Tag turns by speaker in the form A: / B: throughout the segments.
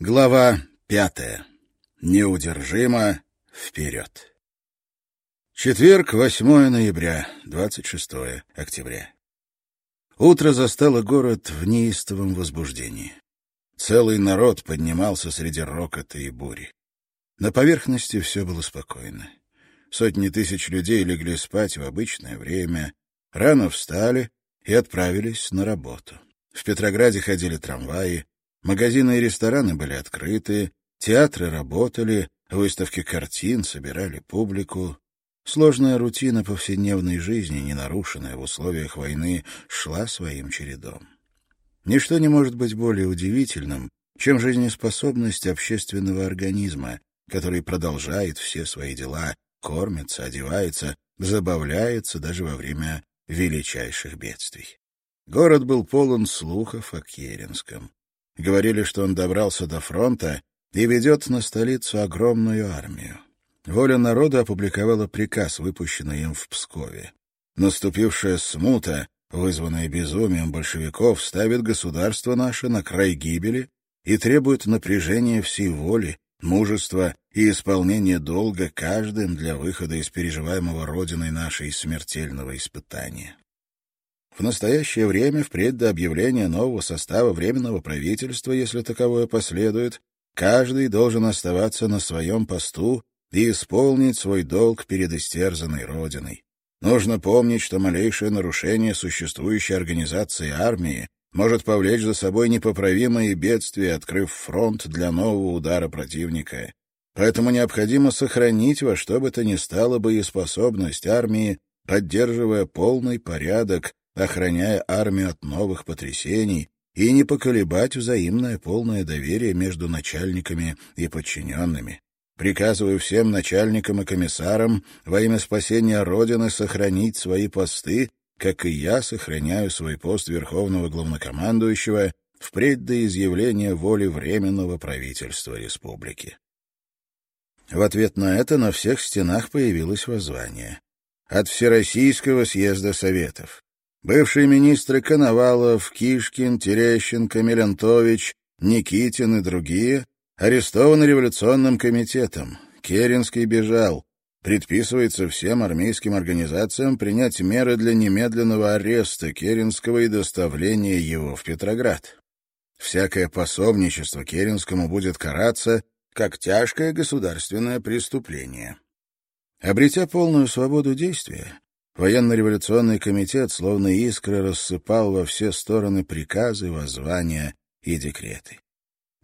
A: Глава пятая. Неудержимо вперед. Четверг, 8 ноября, 26 октября. Утро застало город в неистовом возбуждении. Целый народ поднимался среди рокота и бури. На поверхности все было спокойно. Сотни тысяч людей легли спать в обычное время, рано встали и отправились на работу. В Петрограде ходили трамваи, Магазины и рестораны были открыты, театры работали, выставки картин собирали публику. Сложная рутина повседневной жизни, не нарушенная в условиях войны, шла своим чередом. Ничто не может быть более удивительным, чем жизнеспособность общественного организма, который продолжает все свои дела, кормится, одевается, забавляется даже во время величайших бедствий. Город был полон слухов о Керенском. Говорили, что он добрался до фронта и ведет на столицу огромную армию. Воля народа опубликовала приказ, выпущенный им в Пскове. Наступившая смута, вызванная безумием большевиков, ставит государство наше на край гибели и требует напряжения всей воли, мужества и исполнения долга каждым для выхода из переживаемого родиной нашей смертельного испытания. В настоящее время, впредь до объявления нового состава Временного правительства, если таковое последует, каждый должен оставаться на своем посту и исполнить свой долг перед истерзанной Родиной. Нужно помнить, что малейшее нарушение существующей организации армии может повлечь за собой непоправимые бедствия, открыв фронт для нового удара противника. Поэтому необходимо сохранить во что бы то ни стало боеспособность армии, поддерживая полный порядок, охраняя армию от новых потрясений и не поколебать взаимное полное доверие между начальниками и подчиненными. Приказываю всем начальникам и комиссарам во имя спасения Родины сохранить свои посты, как и я сохраняю свой пост Верховного Главнокомандующего впредь до изъявления воли Временного правительства Республики. В ответ на это на всех стенах появилось воззвание. От Всероссийского съезда Советов. Бывшие министры Коновалов, Кишкин, Терещенко, Мелентович, Никитин и другие арестованы революционным комитетом. Керенский бежал. Предписывается всем армейским организациям принять меры для немедленного ареста Керенского и доставления его в Петроград. Всякое пособничество Керенскому будет караться как тяжкое государственное преступление. Обретя полную свободу действия, Военно-революционный комитет словно искры рассыпал во все стороны приказы, воззвания и декреты.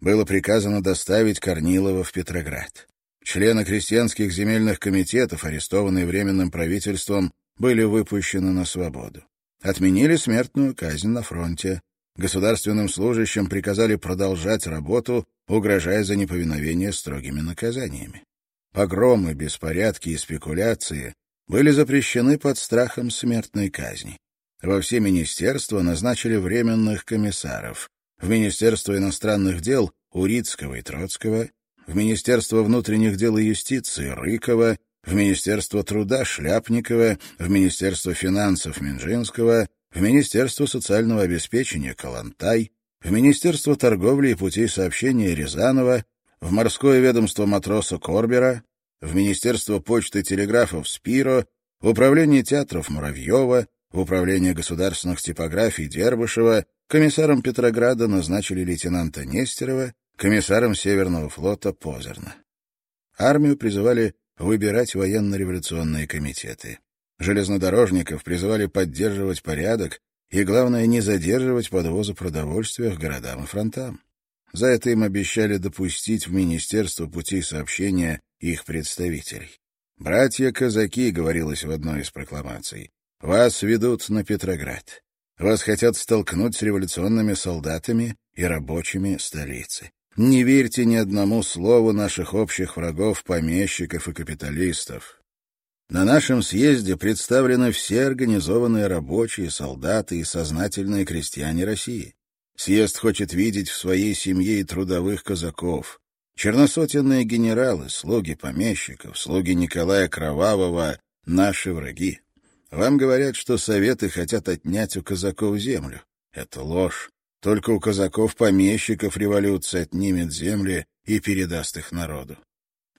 A: Было приказано доставить Корнилова в Петроград. Члены крестьянских земельных комитетов, арестованные Временным правительством, были выпущены на свободу. Отменили смертную казнь на фронте. Государственным служащим приказали продолжать работу, угрожая за неповиновение строгими наказаниями. Погромы, беспорядки и спекуляции были запрещены под страхом смертной казни. Во все министерства назначили временных комиссаров. В Министерство иностранных дел — Урицкого и Троцкого, в Министерство внутренних дел и юстиции — Рыкова, в Министерство труда — Шляпникова, в Министерство финансов — Минжинского, в Министерство социального обеспечения — Калантай, в Министерство торговли и путей сообщения — Рязанова, в морское ведомство матроса Корбера, в Министерство почты и телеграфов Спиро, в Управление театров Муравьева, в Управление государственных типографий Дербышева, комиссаром Петрограда назначили лейтенанта Нестерова, комиссаром Северного флота Позерна. Армию призывали выбирать военно-революционные комитеты. Железнодорожников призывали поддерживать порядок и, главное, не задерживать подвоза продовольствия к городам и фронтам. За это им обещали допустить в Министерство путей сообщения их представителей. «Братья-казаки», — говорилось в одной из прокламаций, — «вас ведут на Петроград. Вас хотят столкнуть с революционными солдатами и рабочими столицы. Не верьте ни одному слову наших общих врагов, помещиков и капиталистов. На нашем съезде представлены все организованные рабочие, солдаты и сознательные крестьяне России. Съезд хочет видеть в своей семье и трудовых казаков, Черносотенные генералы, слуги помещиков, слуги Николая Кровавого — наши враги. Вам говорят, что советы хотят отнять у казаков землю. Это ложь. Только у казаков-помещиков революция отнимет земли и передаст их народу.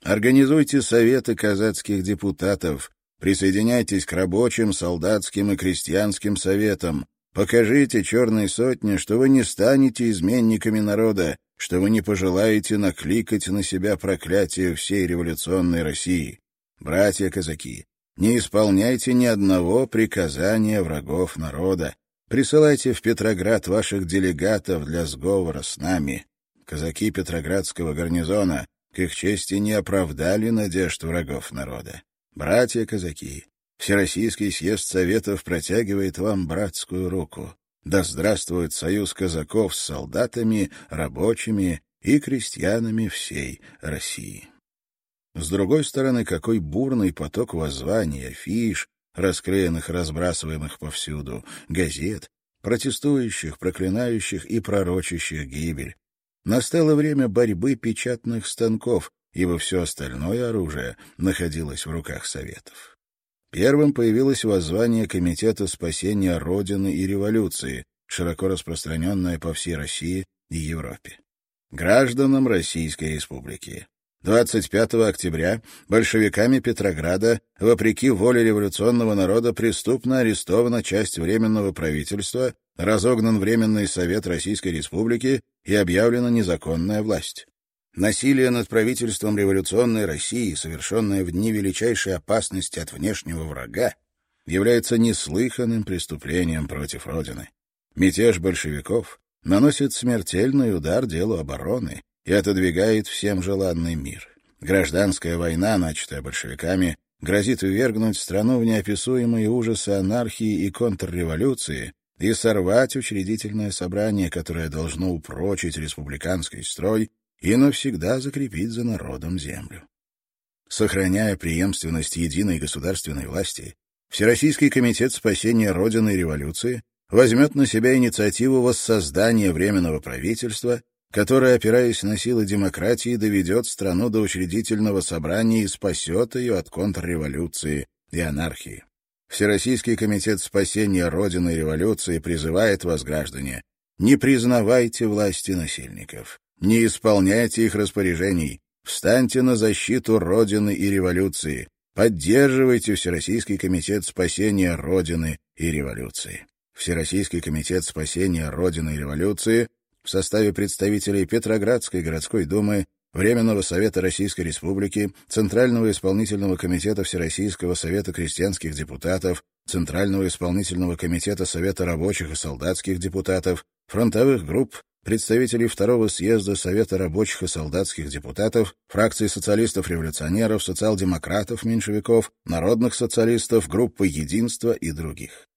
A: Организуйте советы казацких депутатов, присоединяйтесь к рабочим, солдатским и крестьянским советам, покажите черной сотне, что вы не станете изменниками народа, что вы не пожелаете накликать на себя проклятие всей революционной России. Братья-казаки, не исполняйте ни одного приказания врагов народа. Присылайте в Петроград ваших делегатов для сговора с нами. Казаки Петроградского гарнизона к их чести не оправдали надежд врагов народа. Братья-казаки, Всероссийский съезд Советов протягивает вам братскую руку. Да здравствует союз казаков с солдатами, рабочими и крестьянами всей России. С другой стороны, какой бурный поток воззваний, афиш, расклеенных разбрасываемых повсюду, газет, протестующих, проклинающих и пророчащих гибель. Настало время борьбы печатных станков, ибо все остальное оружие находилось в руках Советов. Первым появилось воззвание Комитета спасения Родины и революции, широко распространенное по всей России и Европе. Гражданам Российской Республики. 25 октября большевиками Петрограда, вопреки воле революционного народа, преступно арестована часть Временного правительства, разогнан Временный Совет Российской Республики и объявлена незаконная власть. Насилие над правительством революционной России, совершенное в дни величайшей опасности от внешнего врага, является неслыханным преступлением против Родины. Мятеж большевиков наносит смертельный удар делу обороны, и отодвигает всем желанный мир. Гражданская война, начатая большевиками, грозит ввергнуть страну в неописуемые ужасы анархии и контрреволюции и сорвать учредительное собрание, которое должно упрочить республиканский строй и навсегда закрепить за народом землю. Сохраняя преемственность единой государственной власти, Всероссийский комитет спасения Родины и революции возьмет на себя инициативу воссоздания Временного правительства которая, опираясь на силы демократии, доведет страну до учредительного собрания и спасет ее от контрреволюции и анархии. Всероссийский комитет спасения Родины и революции призывает вас, граждане, не признавайте власти насильников, не исполняйте их распоряжений, встаньте на защиту Родины и революции, поддерживайте Всероссийский комитет спасения Родины и революции. Всероссийский комитет спасения Родины и революции в составе представителей Петроградской городской думы, Временного совета Российской Республики, Центрального исполнительного комитета Всероссийского совета крестьянских депутатов, Центрального исполнительного комитета Совета рабочих и солдатских депутатов, фронтовых групп, представителей Второго съезда Совета рабочих и солдатских депутатов, фракции социалистов-революционеров, социал-демократов, меньшевиков, народных социалистов, группы «Единство» и других.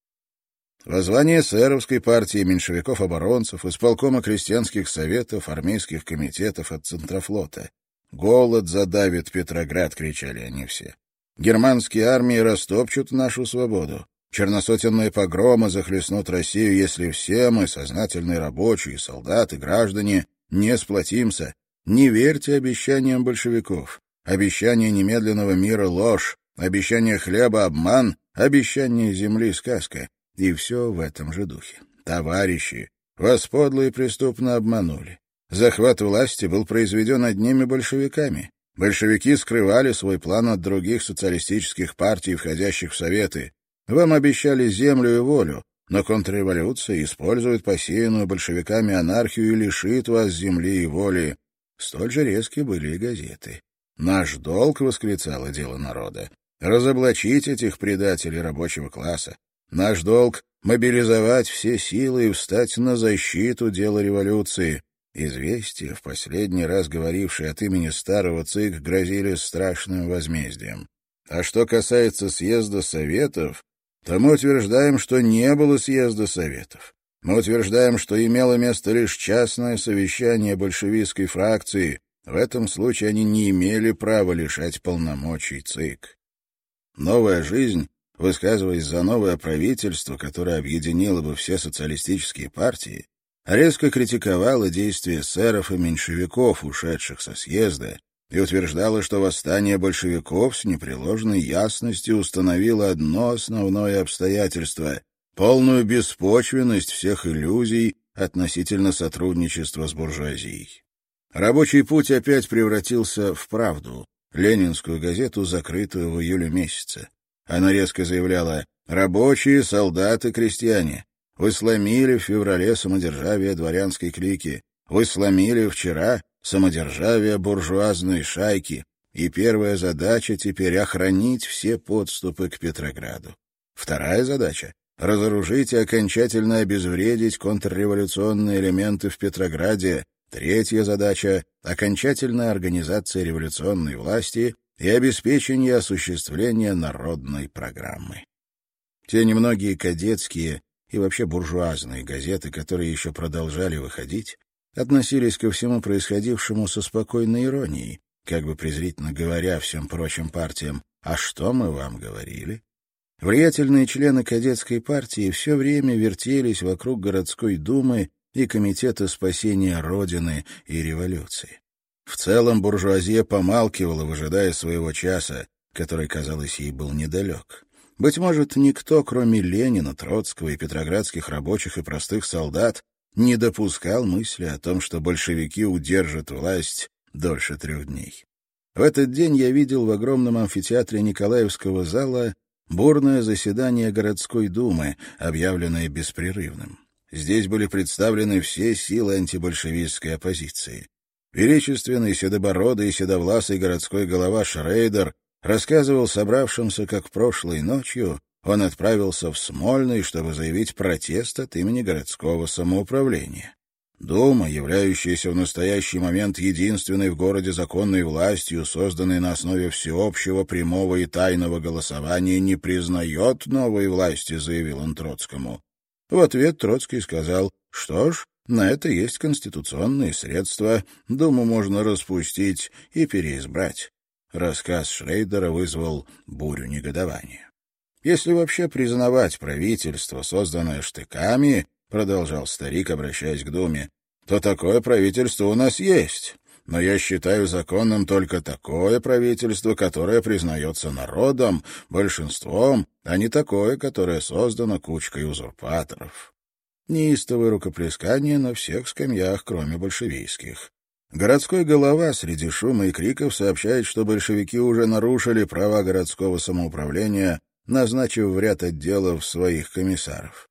A: Воззвание сэровской партии меньшевиков-оборонцев, исполкома крестьянских советов, армейских комитетов от Центрофлота. «Голод задавит Петроград!» — кричали они все. «Германские армии растопчут нашу свободу. Черносотенные погромы захлестнут Россию, если все мы, сознательные рабочие, солдаты, граждане, не сплотимся. Не верьте обещаниям большевиков. Обещание немедленного мира — ложь, обещание хлеба — обман, обещание земли — сказка. И все в этом же духе. Товарищи, вас подло и преступно обманули. Захват власти был произведен одними большевиками. Большевики скрывали свой план от других социалистических партий, входящих в Советы. Вам обещали землю и волю, но контрреволюция использует посеянную большевиками анархию и лишит вас земли и воли. Столь же резки были и газеты. «Наш долг», — восклицало дело народа, — «разоблачить этих предателей рабочего класса, Наш долг — мобилизовать все силы и встать на защиту дела революции. Известия, в последний раз говорившие от имени старого ЦИК, грозили страшным возмездием. А что касается съезда Советов, то мы утверждаем, что не было съезда Советов. Мы утверждаем, что имело место лишь частное совещание большевистской фракции. В этом случае они не имели права лишать полномочий ЦИК. Новая жизнь высказываясь за новое правительство, которое объединило бы все социалистические партии, резко критиковала действия сэров и меньшевиков, ушедших со съезда, и утверждала, что восстание большевиков с непреложной ясностью установило одно основное обстоятельство — полную беспочвенность всех иллюзий, относительно сотрудничества с буржуазией. Рабочий путь опять превратился в правду, ленинскую газету, закрытую в июле месяце. Она резко заявляла «Рабочие, солдаты, крестьяне, вы сломили в феврале самодержавие дворянской клики, вы сломили вчера самодержавие буржуазной шайки, и первая задача теперь — охранить все подступы к Петрограду. Вторая задача — разоружить и окончательно обезвредить контрреволюционные элементы в Петрограде. Третья задача — окончательная организация революционной власти и обеспечение осуществления народной программы. Те немногие кадетские и вообще буржуазные газеты, которые еще продолжали выходить, относились ко всему происходившему со спокойной иронией, как бы презрительно говоря всем прочим партиям «А что мы вам говорили?». Влиятельные члены кадетской партии все время вертелись вокруг городской думы и Комитета спасения Родины и революции. В целом буржуазия помалкивала, выжидая своего часа, который, казалось, ей был недалек. Быть может, никто, кроме Ленина, Троцкого и петроградских рабочих и простых солдат, не допускал мысли о том, что большевики удержат власть дольше трех дней. В этот день я видел в огромном амфитеатре Николаевского зала бурное заседание городской думы, объявленное беспрерывным. Здесь были представлены все силы антибольшевистской оппозиции. Величественный седобородый и седовласый городской голова Шрейдер рассказывал собравшимся, как прошлой ночью он отправился в Смольный, чтобы заявить протест от имени городского самоуправления. Дума, являющаяся в настоящий момент единственной в городе законной властью, созданной на основе всеобщего, прямого и тайного голосования, не признает новой власти, заявил он Троцкому. В ответ Троцкий сказал, что ж, на это есть конституционные средства, Думу можно распустить и переизбрать. Рассказ Шрейдера вызвал бурю негодования. Если вообще признавать правительство, созданное штыками, — продолжал старик, обращаясь к Думе, — то такое правительство у нас есть. Но я считаю законным только такое правительство, которое признается народом, большинством, а не такое, которое создано кучкой узурпаторов. Неистовое рукоплескание на всех скамьях, кроме большевистских. Городской голова среди шума и криков сообщает, что большевики уже нарушили права городского самоуправления, назначив в ряд отделов своих комиссаров.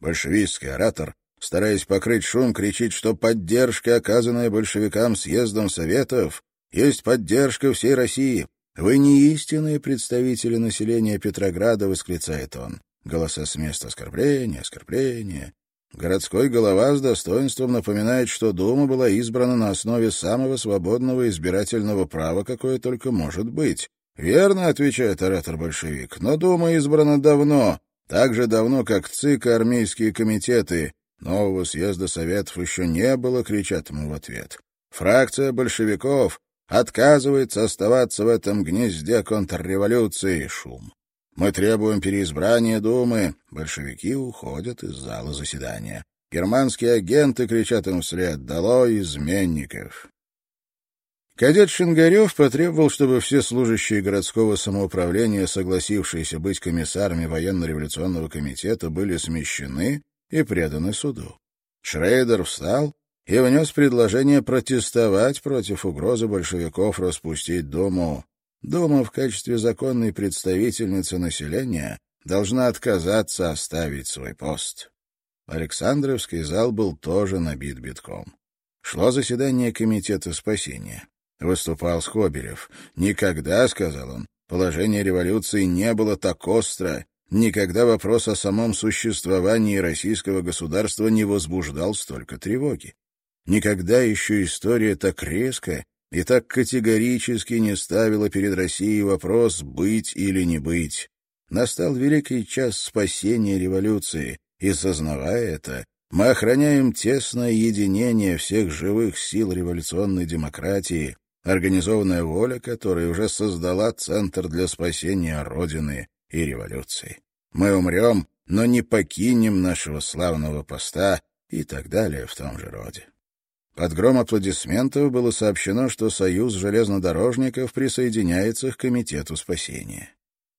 A: Большевистский оратор, стараясь покрыть шум, кричит, что поддержка, оказанная большевикам съездом Советов, есть поддержка всей России. Вы не истинные представители населения Петрограда, восклицает он. Голоса с места оскорбления, оскорбления. Городской голова с достоинством напоминает, что Дума была избрана на основе самого свободного избирательного права, какое только может быть. «Верно», — отвечает оратор-большевик, — «но Дума избрана давно, так же давно, как ЦИК и армейские комитеты. Нового съезда Советов еще не было, кричат ему в ответ. Фракция большевиков отказывается оставаться в этом гнезде контрреволюции. Шум. Мы требуем переизбрания Думы. Большевики уходят из зала заседания. Германские агенты кричат им вслед «Долой изменников!». Кадет Шингарев потребовал, чтобы все служащие городского самоуправления, согласившиеся быть комиссарами военно-революционного комитета, были смещены и преданы суду. Шрейдер встал и внес предложение протестовать против угрозы большевиков распустить Думу. Дума в качестве законной представительницы населения должна отказаться оставить свой пост. Александровский зал был тоже набит битком. Шло заседание Комитета спасения. Выступал Скобелев. «Никогда, — сказал он, — положение революции не было так остро, никогда вопрос о самом существовании российского государства не возбуждал столько тревоги. Никогда еще история так резко и так категорически не ставила перед Россией вопрос «быть или не быть». Настал великий час спасения революции, и, сознавая это, мы охраняем тесное единение всех живых сил революционной демократии, организованная воля которой уже создала Центр для спасения Родины и революции. Мы умрем, но не покинем нашего славного поста и так далее в том же роде. Под гром аплодисментов было сообщено, что Союз железнодорожников присоединяется к Комитету спасения.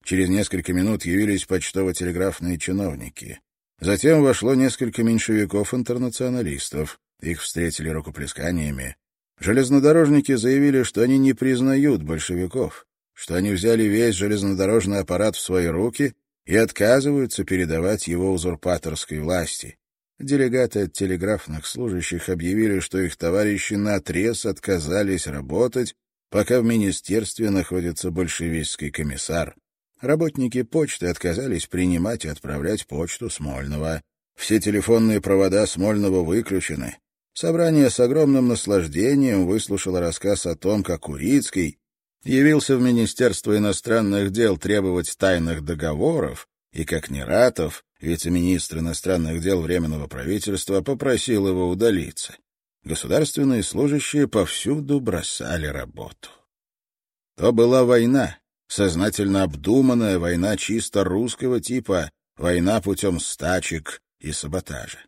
A: Через несколько минут явились почтово-телеграфные чиновники. Затем вошло несколько меньшевиков-интернационалистов. Их встретили рукоплесканиями. Железнодорожники заявили, что они не признают большевиков, что они взяли весь железнодорожный аппарат в свои руки и отказываются передавать его узурпаторской власти. Делегаты от телеграфных служащих объявили, что их товарищи наотрез отказались работать, пока в министерстве находится большевистский комиссар. Работники почты отказались принимать и отправлять почту Смольного. Все телефонные провода Смольного выключены. Собрание с огромным наслаждением выслушало рассказ о том, как Урицкий явился в Министерство иностранных дел требовать тайных договоров, и как Нератов, вице-министр иностранных дел Временного правительства, попросил его удалиться. Государственные служащие повсюду бросали работу. То была война, сознательно обдуманная война чисто русского типа, война путем стачек и саботажа.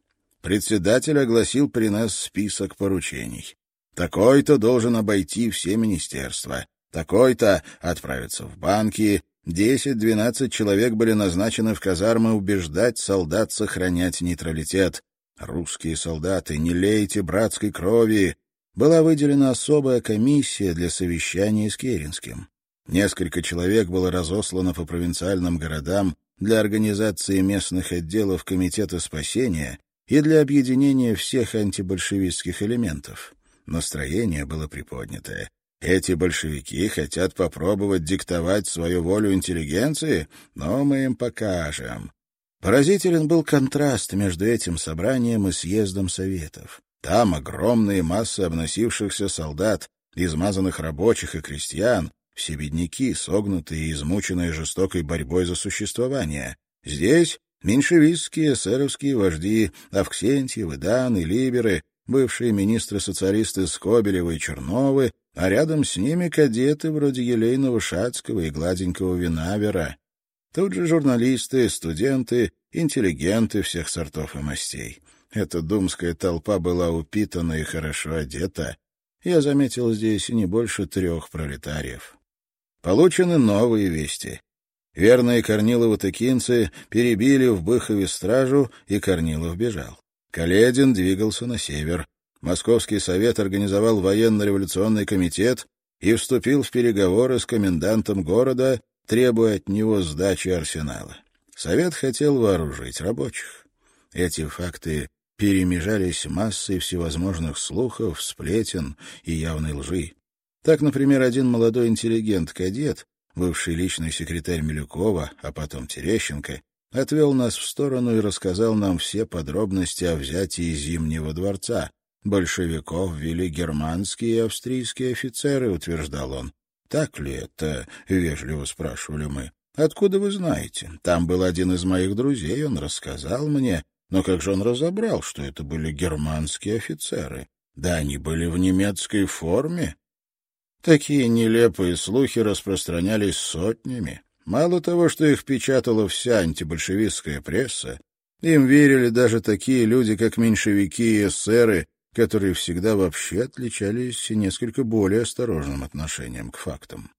A: Председатель огласил при нас список поручений. Такой-то должен обойти все министерства, такой-то отправиться в банки, десять-двенадцать человек были назначены в казармы убеждать солдат сохранять нейтралитет. Русские солдаты, не лейте братской крови! Была выделена особая комиссия для совещания с Керенским. Несколько человек было разослано по провинциальным городам для организации местных отделов Комитета спасения и для объединения всех антибольшевистских элементов. Настроение было приподнятое. Эти большевики хотят попробовать диктовать свою волю интеллигенции, но мы им покажем. Поразителен был контраст между этим собранием и съездом Советов. Там огромные массы обносившихся солдат, измазанных рабочих и крестьян, все бедняки, согнутые и измученные жестокой борьбой за существование. Здесь меньшевистские эсеровские вожди Авксентьевы, Даны, Либеры, бывшие министры-социалисты Скобелевы и Черновы, а рядом с ними кадеты вроде Елейного Шацкого и Гладенького Винавера. Тут же журналисты, студенты, интеллигенты всех сортов и мастей. Эта думская толпа была упитана и хорошо одета. Я заметил здесь не больше трех пролетариев. Получены новые вести. Верные Корниловы-тыкинцы перебили в Быхове стражу, и Корнилов бежал. Каледин двигался на север. Московский совет организовал военно-революционный комитет и вступил в переговоры с комендантом города, требуя от него сдачи арсенала. Совет хотел вооружить рабочих. Эти факты перемежались массой всевозможных слухов, сплетен и явной лжи. Так, например, один молодой интеллигент-кадет, бывший личный секретарь Милюкова, а потом Терещенко, отвел нас в сторону и рассказал нам все подробности о взятии Зимнего дворца. Большевиков вели германские и австрийские офицеры, утверждал он. «Так ли это?» — вежливо спрашивали мы. «Откуда вы знаете? Там был один из моих друзей, он рассказал мне. Но как же он разобрал, что это были германские офицеры? Да они были в немецкой форме, Такие нелепые слухи распространялись сотнями. Мало того, что их печатала вся антибольшевистская пресса, им верили даже такие люди, как меньшевики и эсеры, которые всегда вообще отличались несколько более осторожным отношением к фактам.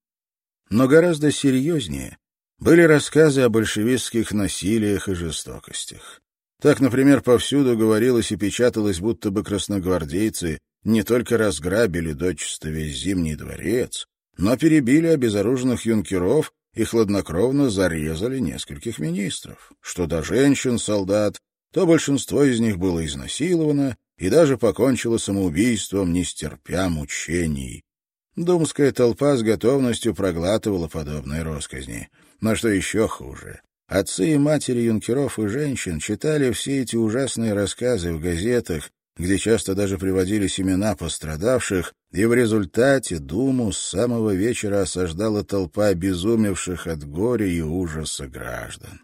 A: Но гораздо серьезнее были рассказы о большевистских насилиях и жестокостях. Так, например, повсюду говорилось и печаталось, будто бы красногвардейцы не только разграбили дочисто весь Зимний дворец, но перебили обезоруженных юнкеров и хладнокровно зарезали нескольких министров. Что до женщин-солдат, то большинство из них было изнасиловано и даже покончило самоубийством, не стерпя мучений. Думская толпа с готовностью проглатывала подобные росказни. Но что еще хуже, отцы и матери юнкеров и женщин читали все эти ужасные рассказы в газетах где часто даже приводились имена пострадавших, и в результате Думу с самого вечера осаждала толпа обезумевших от горя и ужаса граждан.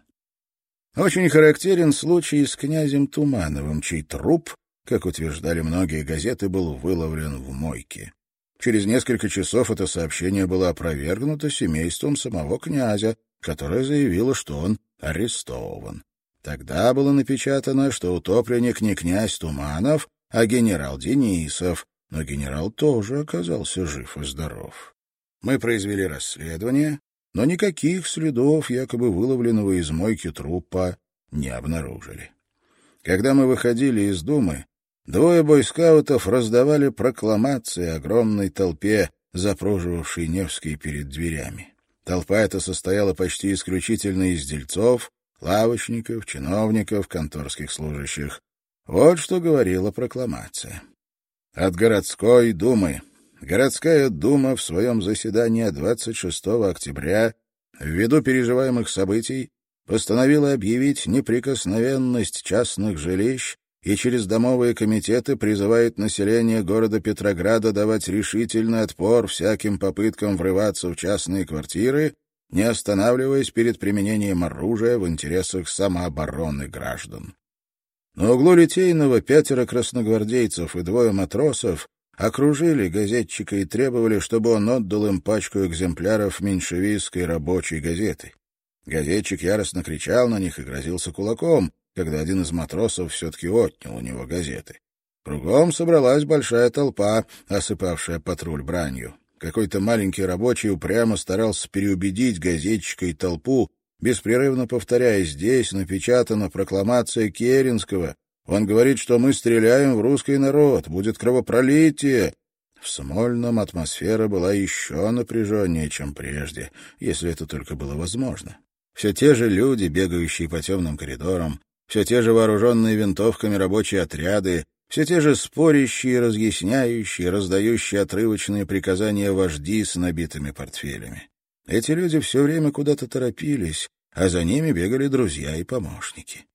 A: Очень характерен случай с князем Тумановым, чей труп, как утверждали многие газеты, был выловлен в мойке. Через несколько часов это сообщение было опровергнуто семейством самого князя, которое заявило, что он арестован. Тогда было напечатано, что утопленник не князь Туманов, а генерал Денисов, но генерал тоже оказался жив и здоров. Мы произвели расследование, но никаких следов якобы выловленного из мойки трупа не обнаружили. Когда мы выходили из Думы, двое бойскаутов раздавали прокламации огромной толпе, запруживавшей Невский перед дверями. Толпа эта состояла почти исключительно из дельцов, лавочников, чиновников, конторских служащих. Вот что говорила прокламация. От городской думы. Городская дума в своем заседании 26 октября ввиду переживаемых событий постановила объявить неприкосновенность частных жилищ и через домовые комитеты призывает население города Петрограда давать решительный отпор всяким попыткам врываться в частные квартиры, не останавливаясь перед применением оружия в интересах самообороны граждан. На углу Литейного пятеро красногвардейцев и двое матросов окружили газетчика и требовали, чтобы он отдал им пачку экземпляров меньшевистской рабочей газеты. Газетчик яростно кричал на них и грозился кулаком, когда один из матросов все-таки отнял у него газеты. Кругом собралась большая толпа, осыпавшая патруль бранью. Какой-то маленький рабочий упрямо старался переубедить газетчика и толпу, беспрерывно повторяя «здесь напечатана прокламация Керенского, он говорит, что мы стреляем в русский народ, будет кровопролитие. В Смольном атмосфера была еще напряженнее, чем прежде, если это только было возможно. Все те же люди, бегающие по темным коридорам, все те же вооруженные винтовками рабочие отряды, все те же спорящие, разъясняющие, раздающие отрывочные приказания вожди с набитыми портфелями. Эти люди все время куда-то торопились, а за ними бегали друзья и помощники.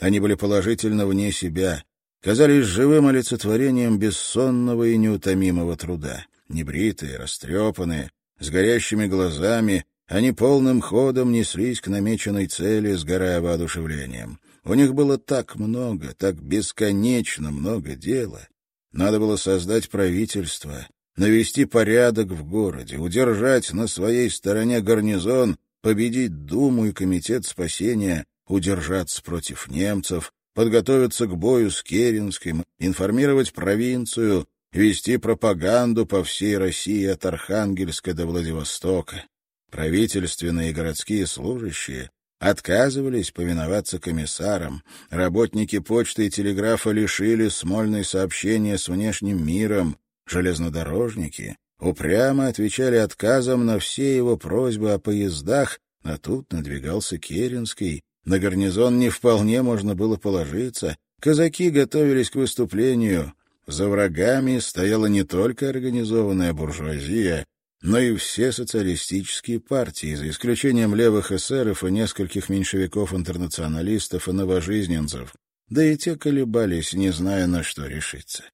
A: Они были положительно вне себя, казались живым олицетворением бессонного и неутомимого труда. Небритые, растрепанные, с горящими глазами, они полным ходом неслись к намеченной цели, сгорая воодушевлением. У них было так много, так бесконечно много дела. Надо было создать правительство, навести порядок в городе, удержать на своей стороне гарнизон, победить Думу и Комитет спасения, удержаться против немцев, подготовиться к бою с Керенским, информировать провинцию, вести пропаганду по всей России от Архангельска до Владивостока. Правительственные и городские служащие отказывались повиноваться комиссарам, работники почты и телеграфа лишили Смольной сообщения с внешним миром, железнодорожники упрямо отвечали отказом на все его просьбы о поездах, а тут надвигался Керенский, на гарнизон не вполне можно было положиться. Казаки готовились к выступлению. За врагами стояла не только организованная буржуазия, но и все социалистические партии, за исключением левых эсеров и нескольких меньшевиков-интернационалистов и новожизненцев, да и те колебались, не зная, на что решиться.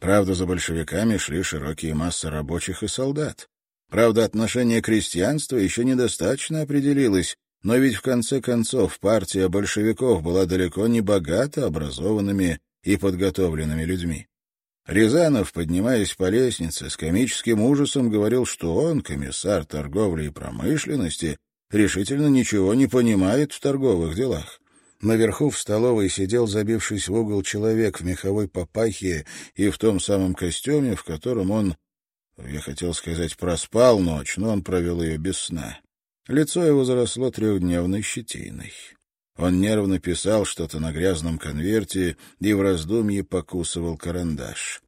A: Правда, за большевиками шли широкие массы рабочих и солдат. Правда, отношение крестьянства еще недостаточно определилось, но ведь в конце концов партия большевиков была далеко не богата образованными и подготовленными людьми. Рязанов, поднимаясь по лестнице, с комическим ужасом говорил, что он, комиссар торговли и промышленности, решительно ничего не понимает в торговых делах. Наверху в столовой сидел, забившись в угол, человек в меховой папахе и в том самом костюме, в котором он, я хотел сказать, проспал ночь, но он провел ее без сна. Лицо его заросло трехдневной щетиной. Он нервно писал что-то на грязном конверте и в раздумье покусывал карандаш.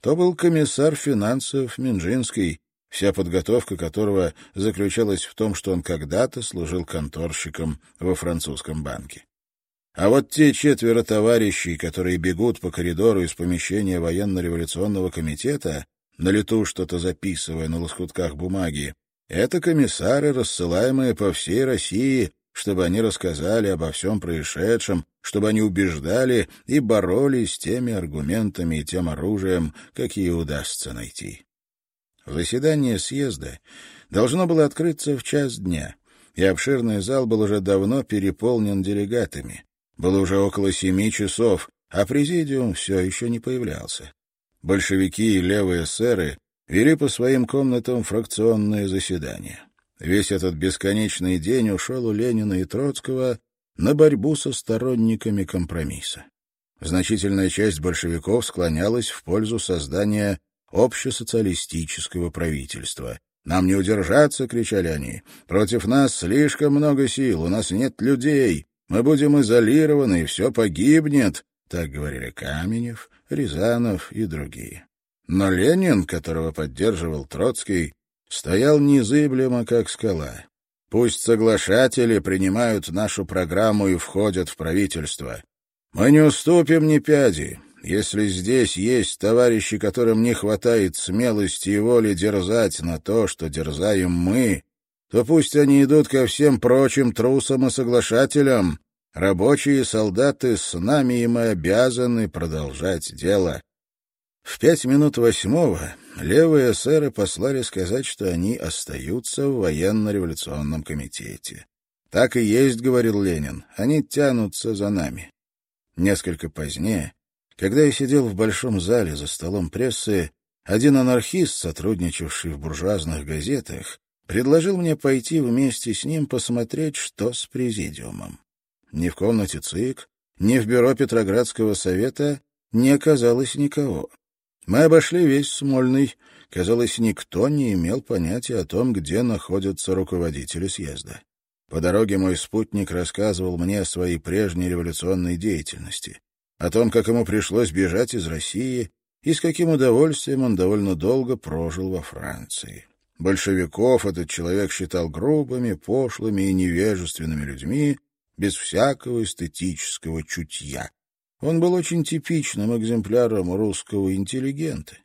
A: То был комиссар финансов Минжинский, вся подготовка которого заключалась в том, что он когда-то служил конторщиком во французском банке. А вот те четверо товарищей, которые бегут по коридору из помещения военно-революционного комитета, на лету что-то записывая на лоскутках бумаги, это комиссары, рассылаемые по всей России, чтобы они рассказали обо всем происшедшем, чтобы они убеждали и боролись теми аргументами и тем оружием, какие удастся найти. Заседание съезда должно было открыться в час дня, и обширный зал был уже давно переполнен делегатами. Было уже около семи часов, а президиум все еще не появлялся. Большевики и левые эсеры вели по своим комнатам фракционные заседания. Весь этот бесконечный день ушел у Ленина и Троцкого на борьбу со сторонниками компромисса. Значительная часть большевиков склонялась в пользу создания общесоциалистического правительства. «Нам не удержаться!» — кричали они. «Против нас слишком много сил, у нас нет людей, мы будем изолированы, и все погибнет!» Так говорили Каменев, Рязанов и другие. Но Ленин, которого поддерживал Троцкий, стоял незыблемо, как скала. Пусть соглашатели принимают нашу программу и входят в правительство. Мы не уступим ни пяди. Если здесь есть товарищи, которым не хватает смелости и воли дерзать на то, что дерзаем мы, то пусть они идут ко всем прочим трусам и соглашателям. Рабочие и солдаты с нами, и мы обязаны продолжать дело. В пять минут восьмого левые эсеры послали сказать, что они остаются в военно-революционном комитете. «Так и есть», — говорил Ленин, — «они тянутся за нами». Несколько позднее, когда я сидел в большом зале за столом прессы, один анархист, сотрудничавший в буржуазных газетах, предложил мне пойти вместе с ним посмотреть, что с президиумом. Ни в комнате ЦИК, ни в бюро Петроградского совета не оказалось никого. Мы обошли весь Смольный. Казалось, никто не имел понятия о том, где находятся руководители съезда. По дороге мой спутник рассказывал мне о своей прежней революционной деятельности, о том, как ему пришлось бежать из России и с каким удовольствием он довольно долго прожил во Франции. Большевиков этот человек считал грубыми, пошлыми и невежественными людьми, без всякого эстетического чутья. Он был очень типичным экземпляром русского интеллигента.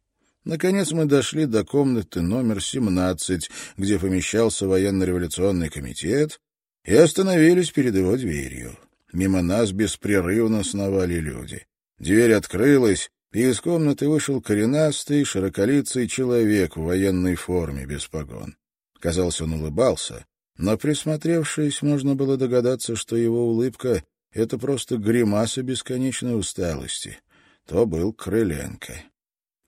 A: Наконец мы дошли до комнаты номер 17, где помещался военно-революционный комитет, и остановились перед его дверью. Мимо нас беспрерывно сновали люди. Дверь открылась, и из комнаты вышел коренастый, широколицый человек в военной форме, без погон. Казалось, он улыбался, но, присмотревшись, можно было догадаться, что его улыбка — это просто гримаса бесконечной усталости. То был Крыленко.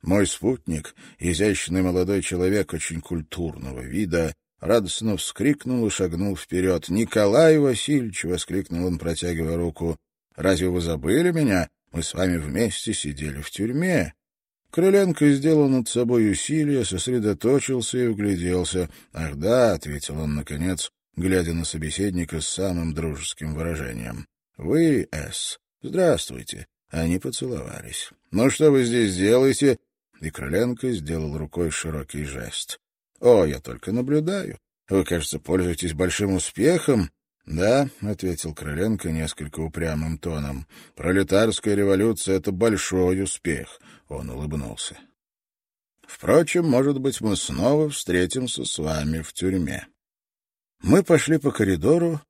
A: Мой спутник, изящный молодой человек очень культурного вида, радостно вскрикнул и шагнул вперед. «Николай Васильевич!» — воскликнул он, протягивая руку. «Разве вы забыли меня? Мы с вами вместе сидели в тюрьме». Крыленко сделал над собой усилие, сосредоточился и угляделся. «Ах да», — ответил он наконец, глядя на собеседника с самым дружеским выражением. «Вы, С. Здравствуйте». Они поцеловались. «Ну что вы здесь делаете?» И Крыленко сделал рукой широкий жест. «О, я только наблюдаю. Вы, кажется, пользуетесь большим успехом. «Да», — ответил Крыленко несколько упрямым тоном, — «пролетарская революция — это большой успех», — он улыбнулся. «Впрочем, может быть, мы снова встретимся с вами в тюрьме». Мы пошли по коридору,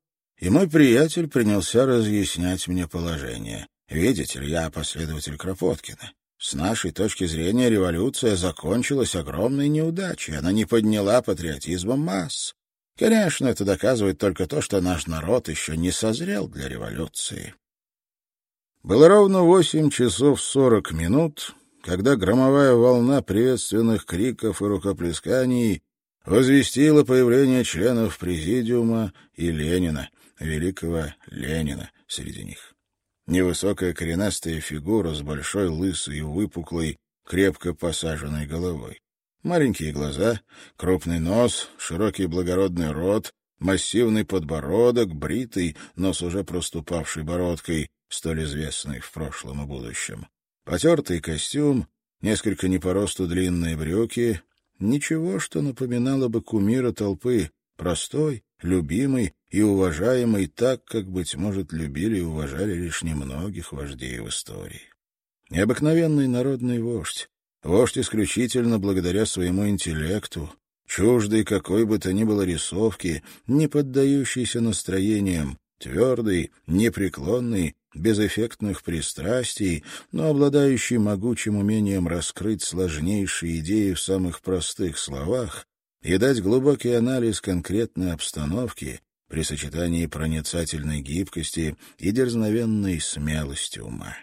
A: и мой приятель принялся разъяснять мне положение. Видите ли, я последователь Кропоткина. С нашей точки зрения революция закончилась огромной неудачей. Она не подняла патриотизма масс. Конечно, это доказывает только то, что наш народ еще не созрел для революции. Было ровно восемь часов сорок минут, когда громовая волна приветственных криков и рукоплесканий возвестила появление членов Президиума и Ленина, великого Ленина среди них. Невысокая коренастая фигура с большой лысой и выпуклой, крепко посаженной головой. Маленькие глаза, крупный нос, широкий благородный рот, массивный подбородок, бритый, но с уже проступавшей бородкой, столь известный в прошлом и будущем. Потертый костюм, несколько не по росту длинные брюки. Ничего, что напоминало бы кумира толпы, простой, любимый и уважаемый так, как, быть может, любили и уважали лишь немногих вождей в истории. Необыкновенный народный вождь, Вождь исключительно благодаря своему интеллекту, чуждый какой бы то ни было рисовки, не поддающийся настроениям, твердый, непреклонный, без эффектных пристрастий, но обладающий могучим умением раскрыть сложнейшие идеи в самых простых словах и дать глубокий анализ конкретной обстановки при сочетании проницательной гибкости и дерзновенной смелости ума.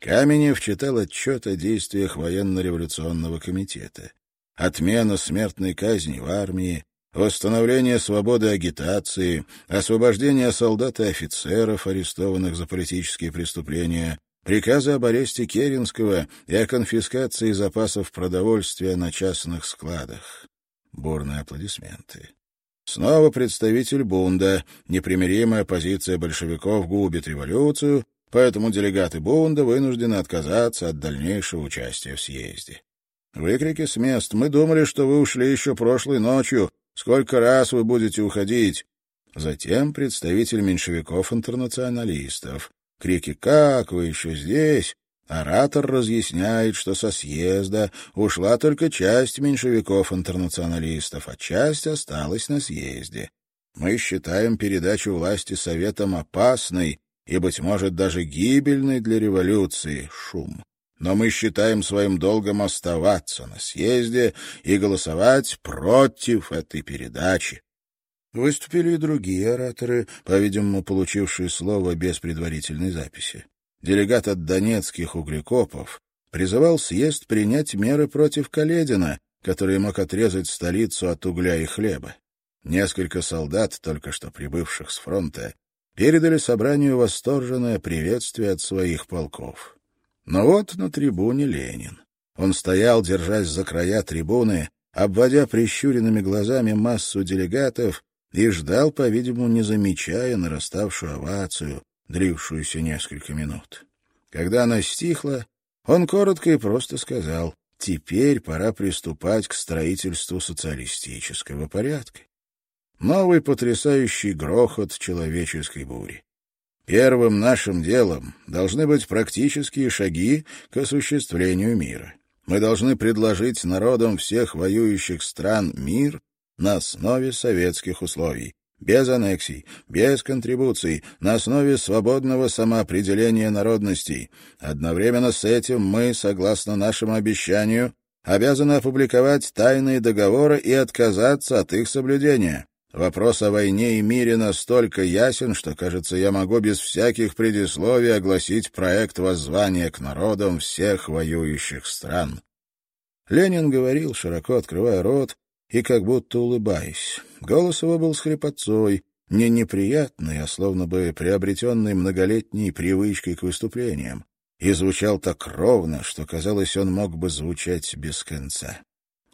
A: Каменев читал отчет о действиях военно-революционного комитета. Отмена смертной казни в армии, восстановление свободы агитации, освобождение солдат и офицеров, арестованных за политические преступления, приказы об аресте Керенского и о конфискации запасов продовольствия на частных складах. Бурные аплодисменты. Снова представитель Бунда. Непримиримая позиция большевиков губит революцию, поэтому делегаты Бунда вынуждены отказаться от дальнейшего участия в съезде. Выкрики с мест. «Мы думали, что вы ушли еще прошлой ночью. Сколько раз вы будете уходить?» Затем представитель меньшевиков-интернационалистов. Крики «Как? Вы еще здесь?» Оратор разъясняет, что со съезда ушла только часть меньшевиков-интернационалистов, а часть осталась на съезде. Мы считаем передачу власти Советам опасной и, быть может, даже гибельной для революции. Шум. Но мы считаем своим долгом оставаться на съезде и голосовать против этой передачи. Выступили и другие ораторы, по-видимому, получившие слово без предварительной записи. Делегат от донецких углекопов призывал съезд принять меры против Каледина, который мог отрезать столицу от угля и хлеба. Несколько солдат, только что прибывших с фронта, передали собранию восторженное приветствие от своих полков. Но вот на трибуне Ленин. Он стоял, держась за края трибуны, обводя прищуренными глазами массу делегатов и ждал, по-видимому, не замечая нараставшую овацию, длившуюся несколько минут. Когда она стихла, он коротко и просто сказал, «Теперь пора приступать к строительству социалистического порядка». Новый потрясающий грохот человеческой бури. Первым нашим делом должны быть практические шаги к осуществлению мира. Мы должны предложить народам всех воюющих стран мир на основе советских условий, без аннексий, без контрибуций, на основе свободного самоопределения народностей. Одновременно с этим мы, согласно нашему обещанию, обязаны опубликовать тайные договоры и отказаться от их соблюдения. Вопрос о войне и мире настолько ясен, что, кажется, я могу без всяких предисловий огласить проект воззвания к народам всех воюющих стран. Ленин говорил, широко открывая рот, и как будто улыбаясь. Голос его был с хрипотцой, не неприятный, а словно бы приобретенный многолетней привычкой к выступлениям, и звучал так ровно, что, казалось, он мог бы звучать без конца.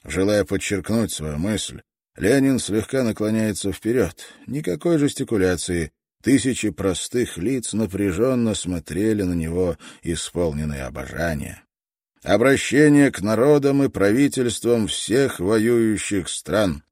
A: Желая подчеркнуть свою мысль, Ленин слегка наклоняется вперед. Никакой жестикуляции. Тысячи простых лиц напряженно смотрели на него, исполненные обожания обращение к народам и правительствам всех воюющих стран.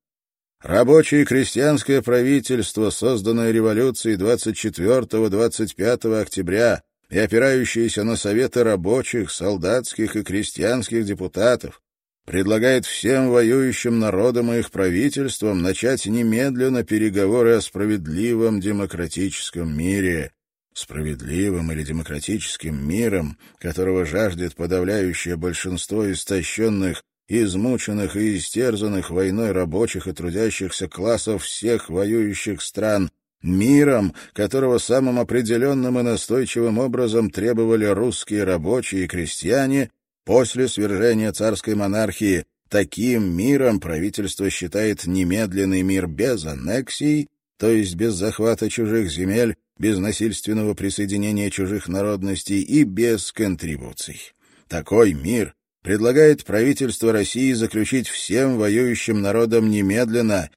A: Рабочее и крестьянское правительство, созданное революцией 24-25 октября и опирающееся на советы рабочих, солдатских и крестьянских депутатов, предлагает всем воюющим народам и их правительствам начать немедленно переговоры о справедливом демократическом мире, справедливым или демократическим миром, которого жаждет подавляющее большинство истощенных, измученных и истерзанных войной рабочих и трудящихся классов всех воюющих стран, миром, которого самым определенным и настойчивым образом требовали русские рабочие и крестьяне после свержения царской монархии, таким миром правительство считает немедленный мир без аннексий, то есть без захвата чужих земель, без насильственного присоединения чужих народностей и без контрибуций. Такой мир предлагает правительство России заключить всем воюющим народам немедленно,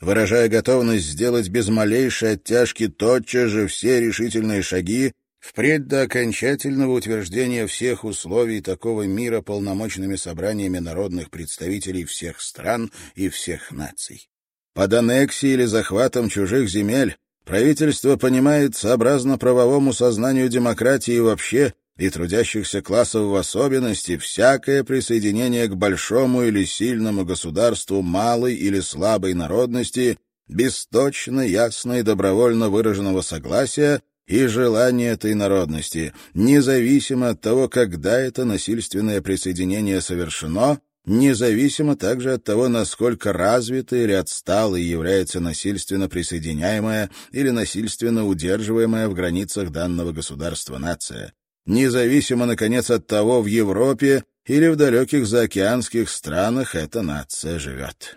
A: выражая готовность сделать без малейшей оттяжки тотчас же все решительные шаги впредь до окончательного утверждения всех условий такого мира полномочными собраниями народных представителей всех стран и всех наций. Под аннексией или захватом чужих земель правительство понимает, сообразно правовому сознанию демократии вообще и трудящихся классов в особенности, всякое присоединение к большому или сильному государству малой или слабой народности без точно, ясно и добровольно выраженного согласия и желания этой народности, независимо от того, когда это насильственное присоединение совершено независимо также от того, насколько развитой или отсталой является насильственно присоединяемая или насильственно удерживаемая в границах данного государства нация. Независимо, наконец, от того, в Европе или в далеких заокеанских странах эта нация живет.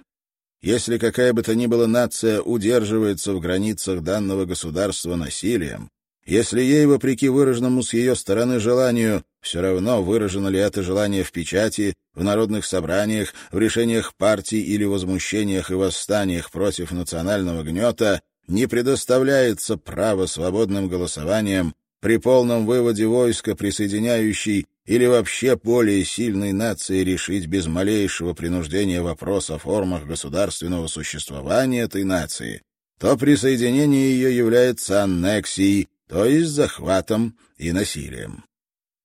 A: Если какая бы то ни была нация удерживается в границах данного государства насилием, если ей, вопреки выраженному с ее стороны желанию, все равно выражено ли это желание в печати, в народных собраниях, в решениях партий или возмущениях и восстаниях против национального гнета, не предоставляется право свободным голосованием, при полном выводе войска, присоединяющей или вообще более сильной нации решить без малейшего принуждения вопрос о формах государственного существования этой нации, то присоединение ее является аннексией, то есть захватом и насилием.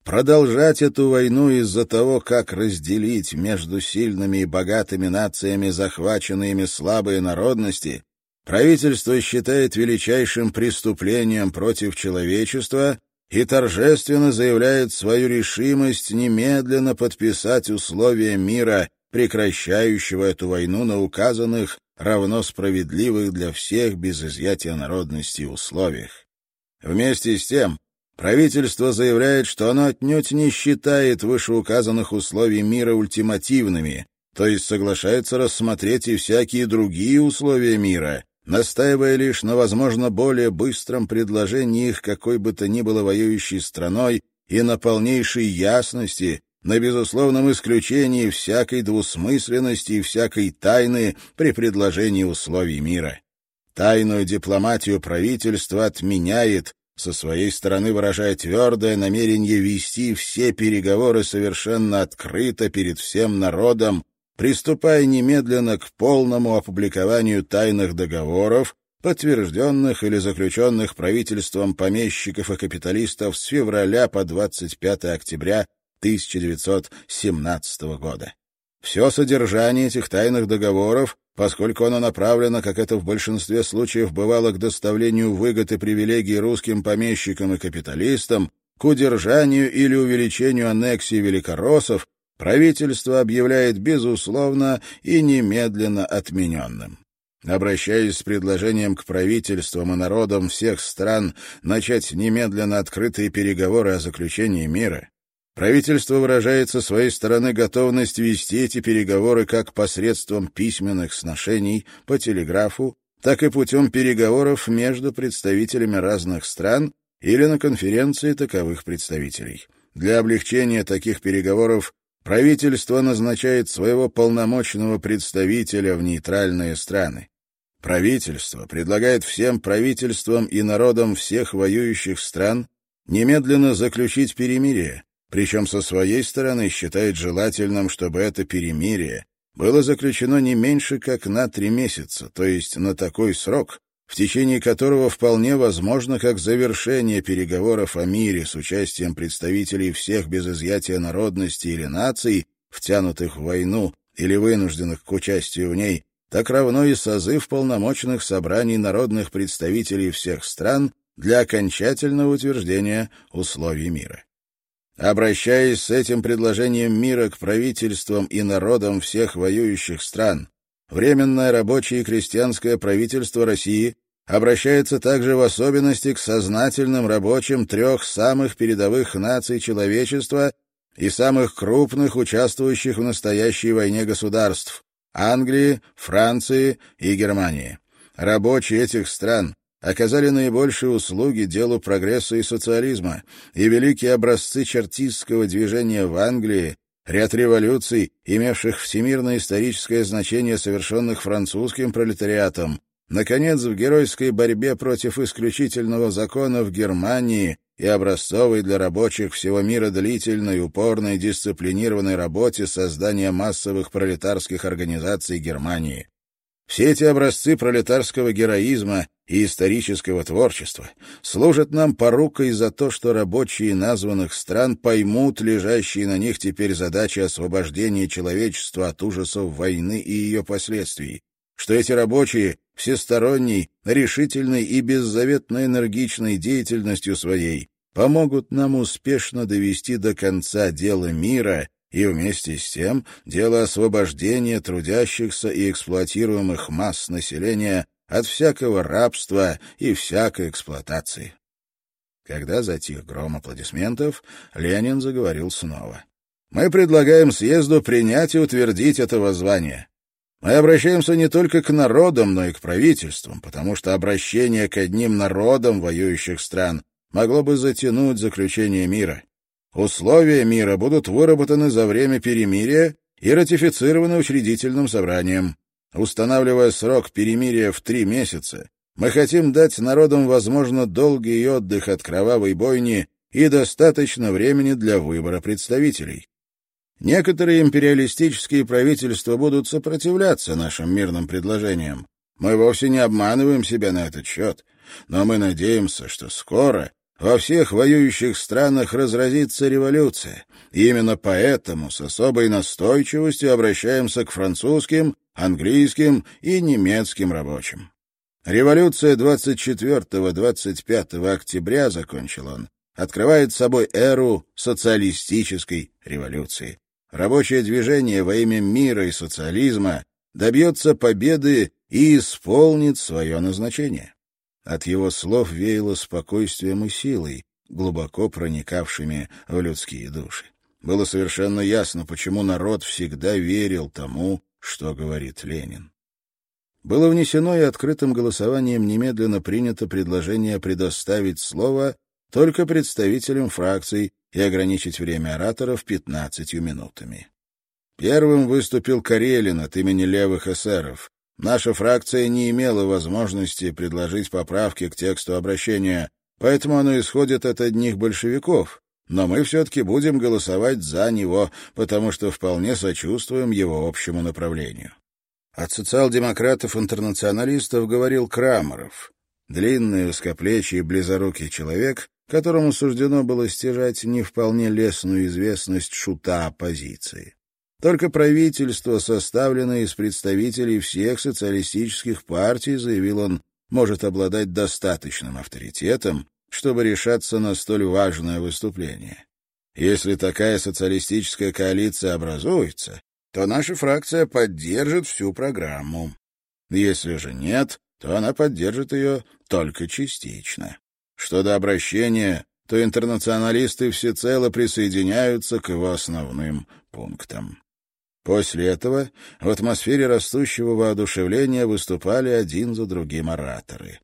A: Продолжать эту войну из-за того, как разделить между сильными и богатыми нациями захваченные слабые народности, правительство считает величайшим преступлением против человечества и торжественно заявляет свою решимость немедленно подписать условия мира, прекращающего эту войну на указанных, равно справедливых для всех без изъятия народности условиях. Вместе с тем, Правительство заявляет, что оно отнюдь не считает вышеуказанных условий мира ультимативными, то есть соглашается рассмотреть и всякие другие условия мира, настаивая лишь на, возможно, более быстром предложении их какой бы то ни было воюющей страной и на полнейшей ясности, на безусловном исключении всякой двусмысленности и всякой тайны при предложении условий мира. Тайную дипломатию правительства отменяет, со своей стороны выражая твердое намерение вести все переговоры совершенно открыто перед всем народом, приступая немедленно к полному опубликованию тайных договоров, подтвержденных или заключенных правительством помещиков и капиталистов с февраля по 25 октября 1917 года. Все содержание этих тайных договоров поскольку оно направлено, как это в большинстве случаев бывало, к доставлению выгод и привилегий русским помещикам и капиталистам, к удержанию или увеличению аннексии великороссов, правительство объявляет безусловно и немедленно отмененным. Обращаясь с предложением к правительствам и народам всех стран начать немедленно открытые переговоры о заключении мира, Правительство выражает со своей стороны готовность вести эти переговоры как посредством письменных сношений по телеграфу, так и путем переговоров между представителями разных стран или на конференции таковых представителей. Для облегчения таких переговоров правительство назначает своего полномочного представителя в нейтральные страны. Правительство предлагает всем правительствам и народам всех воюющих стран немедленно заключить перемирие, причем со своей стороны считает желательным, чтобы это перемирие было заключено не меньше как на три месяца, то есть на такой срок, в течение которого вполне возможно как завершение переговоров о мире с участием представителей всех без изъятия народности или наций, втянутых в войну или вынужденных к участию в ней, так равно и созыв полномочных собраний народных представителей всех стран для окончательного утверждения условий мира. Обращаясь с этим предложением мира к правительствам и народам всех воюющих стран, Временное рабочее и крестьянское правительство России обращается также в особенности к сознательным рабочим трех самых передовых наций человечества и самых крупных участвующих в настоящей войне государств — Англии, Франции и Германии. Рабочие этих стран оказали наибольшие услуги делу прогресса и социализма, и великие образцы чертистского движения в Англии, ряд революций, имевших всемирное историческое значение, совершенных французским пролетариатом, наконец, в геройской борьбе против исключительного закона в Германии и образцовой для рабочих всего мира длительной, упорной, дисциплинированной работе создания массовых пролетарских организаций Германии. Все эти образцы пролетарского героизма и исторического творчества служат нам порукой за то, что рабочие названных стран поймут лежащие на них теперь задачи освобождения человечества от ужасов войны и ее последствий, что эти рабочие всесторонней, решительной и беззаветно энергичной деятельностью своей помогут нам успешно довести до конца дело мира и вместе с тем дело освобождения трудящихся и эксплуатируемых масс населения от всякого рабства и всякой эксплуатации. Когда затих гром аплодисментов, Ленин заговорил снова. «Мы предлагаем съезду принять и утвердить это воззвание. Мы обращаемся не только к народам, но и к правительствам, потому что обращение к одним народам воюющих стран могло бы затянуть заключение мира. Условия мира будут выработаны за время перемирия и ратифицированы учредительным собранием. Устанавливая срок перемирия в три месяца Мы хотим дать народам, возможно, долгий отдых от кровавой бойни и достаточно времени для выбора представителей. Некоторые империалистические правительства будут сопротивляться нашим мирным предложениям. Мы вовсе не обманываем себя на этот счет, но мы надеемся, что скоро во всех воюющих странах разразится революция, и именно поэтому с особой настойчивостью обращаемся к французским, английским и немецким рабочим. Революция 24-25 октября, закончил он, открывает собой эру социалистической революции. Рабочее движение во имя мира и социализма добьется победы и исполнит свое назначение. От его слов веяло спокойствием и силой, глубоко проникавшими в людские души. Было совершенно ясно, почему народ всегда верил тому, что говорит Ленин. Было внесено и открытым голосованием немедленно принято предложение предоставить слово только представителям фракций и ограничить время ораторов 15 минутами. Первым выступил Карелин от имени левых эсеров. Наша фракция не имела возможности предложить поправки к тексту обращения, поэтому оно исходит от одних большевиков, но мы все-таки будем голосовать за него, потому что вполне сочувствуем его общему направлению. От социал-демократов-интернационалистов говорил Крамаров, длинный, узкоплечий, близорукий человек, которому суждено было стяжать не вполне лесную известность шута оппозиции. Только правительство, составленное из представителей всех социалистических партий, заявил он, может обладать достаточным авторитетом, чтобы решаться на столь важное выступление. Если такая социалистическая коалиция образуется, то наша фракция поддержит всю программу. Если же нет, то она поддержит ее только частично. Что до обращения, то интернационалисты всецело присоединяются к его основным пунктам. После этого в атмосфере растущего воодушевления выступали один за другим ораторы.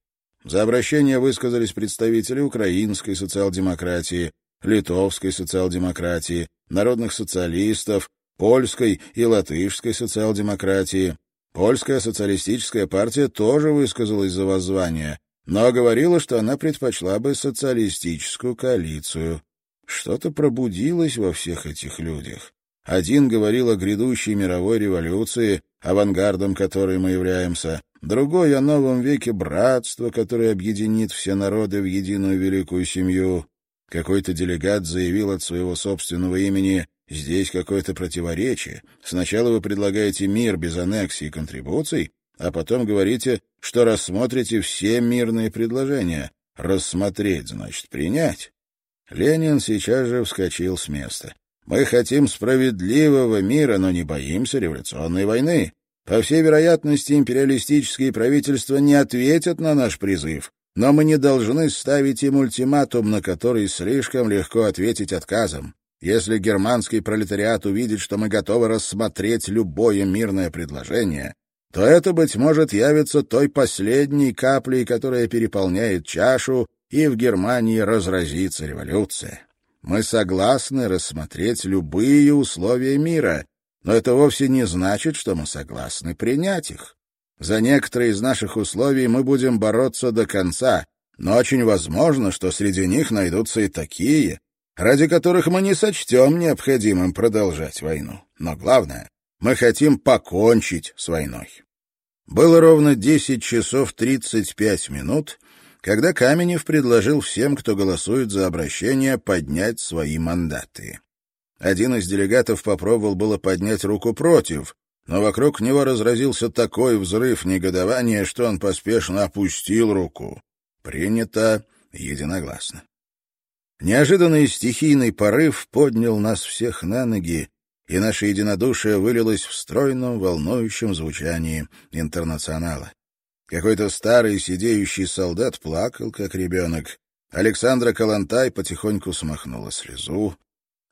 A: За обращение высказались представители украинской социал-демократии, литовской социал-демократии, народных социалистов, польской и латышской социал-демократии. Польская социалистическая партия тоже высказалась за воззвание, но говорила, что она предпочла бы социалистическую коалицию. Что-то пробудилось во всех этих людях. Один говорил о грядущей мировой революции, авангардом которой мы являемся, другой — о новом веке братства, которое объединит все народы в единую великую семью. Какой-то делегат заявил от своего собственного имени «Здесь какое-то противоречие. Сначала вы предлагаете мир без аннексий и контрибуций, а потом говорите, что рассмотрите все мирные предложения. Рассмотреть, значит, принять. Ленин сейчас же вскочил с места. Мы хотим справедливого мира, но не боимся революционной войны. По всей вероятности, империалистические правительства не ответят на наш призыв, но мы не должны ставить им ультиматум, на который слишком легко ответить отказом. Если германский пролетариат увидит, что мы готовы рассмотреть любое мирное предложение, то это, быть может, явится той последней каплей, которая переполняет чашу, и в Германии разразится революция. Мы согласны рассмотреть любые условия мира, но это вовсе не значит, что мы согласны принять их. За некоторые из наших условий мы будем бороться до конца, но очень возможно, что среди них найдутся и такие, ради которых мы не сочтем необходимым продолжать войну. Но главное, мы хотим покончить с войной. Было ровно 10 часов 35 минут, когда Каменев предложил всем, кто голосует за обращение, поднять свои мандаты. Один из делегатов попробовал было поднять руку против, но вокруг него разразился такой взрыв негодования, что он поспешно опустил руку. Принято единогласно. Неожиданный стихийный порыв поднял нас всех на ноги, и наше единодушие вылилось в стройном, волнующем звучании интернационала. Какой-то старый сидеющий солдат плакал, как ребенок. Александра Калантай потихоньку смахнула слезу.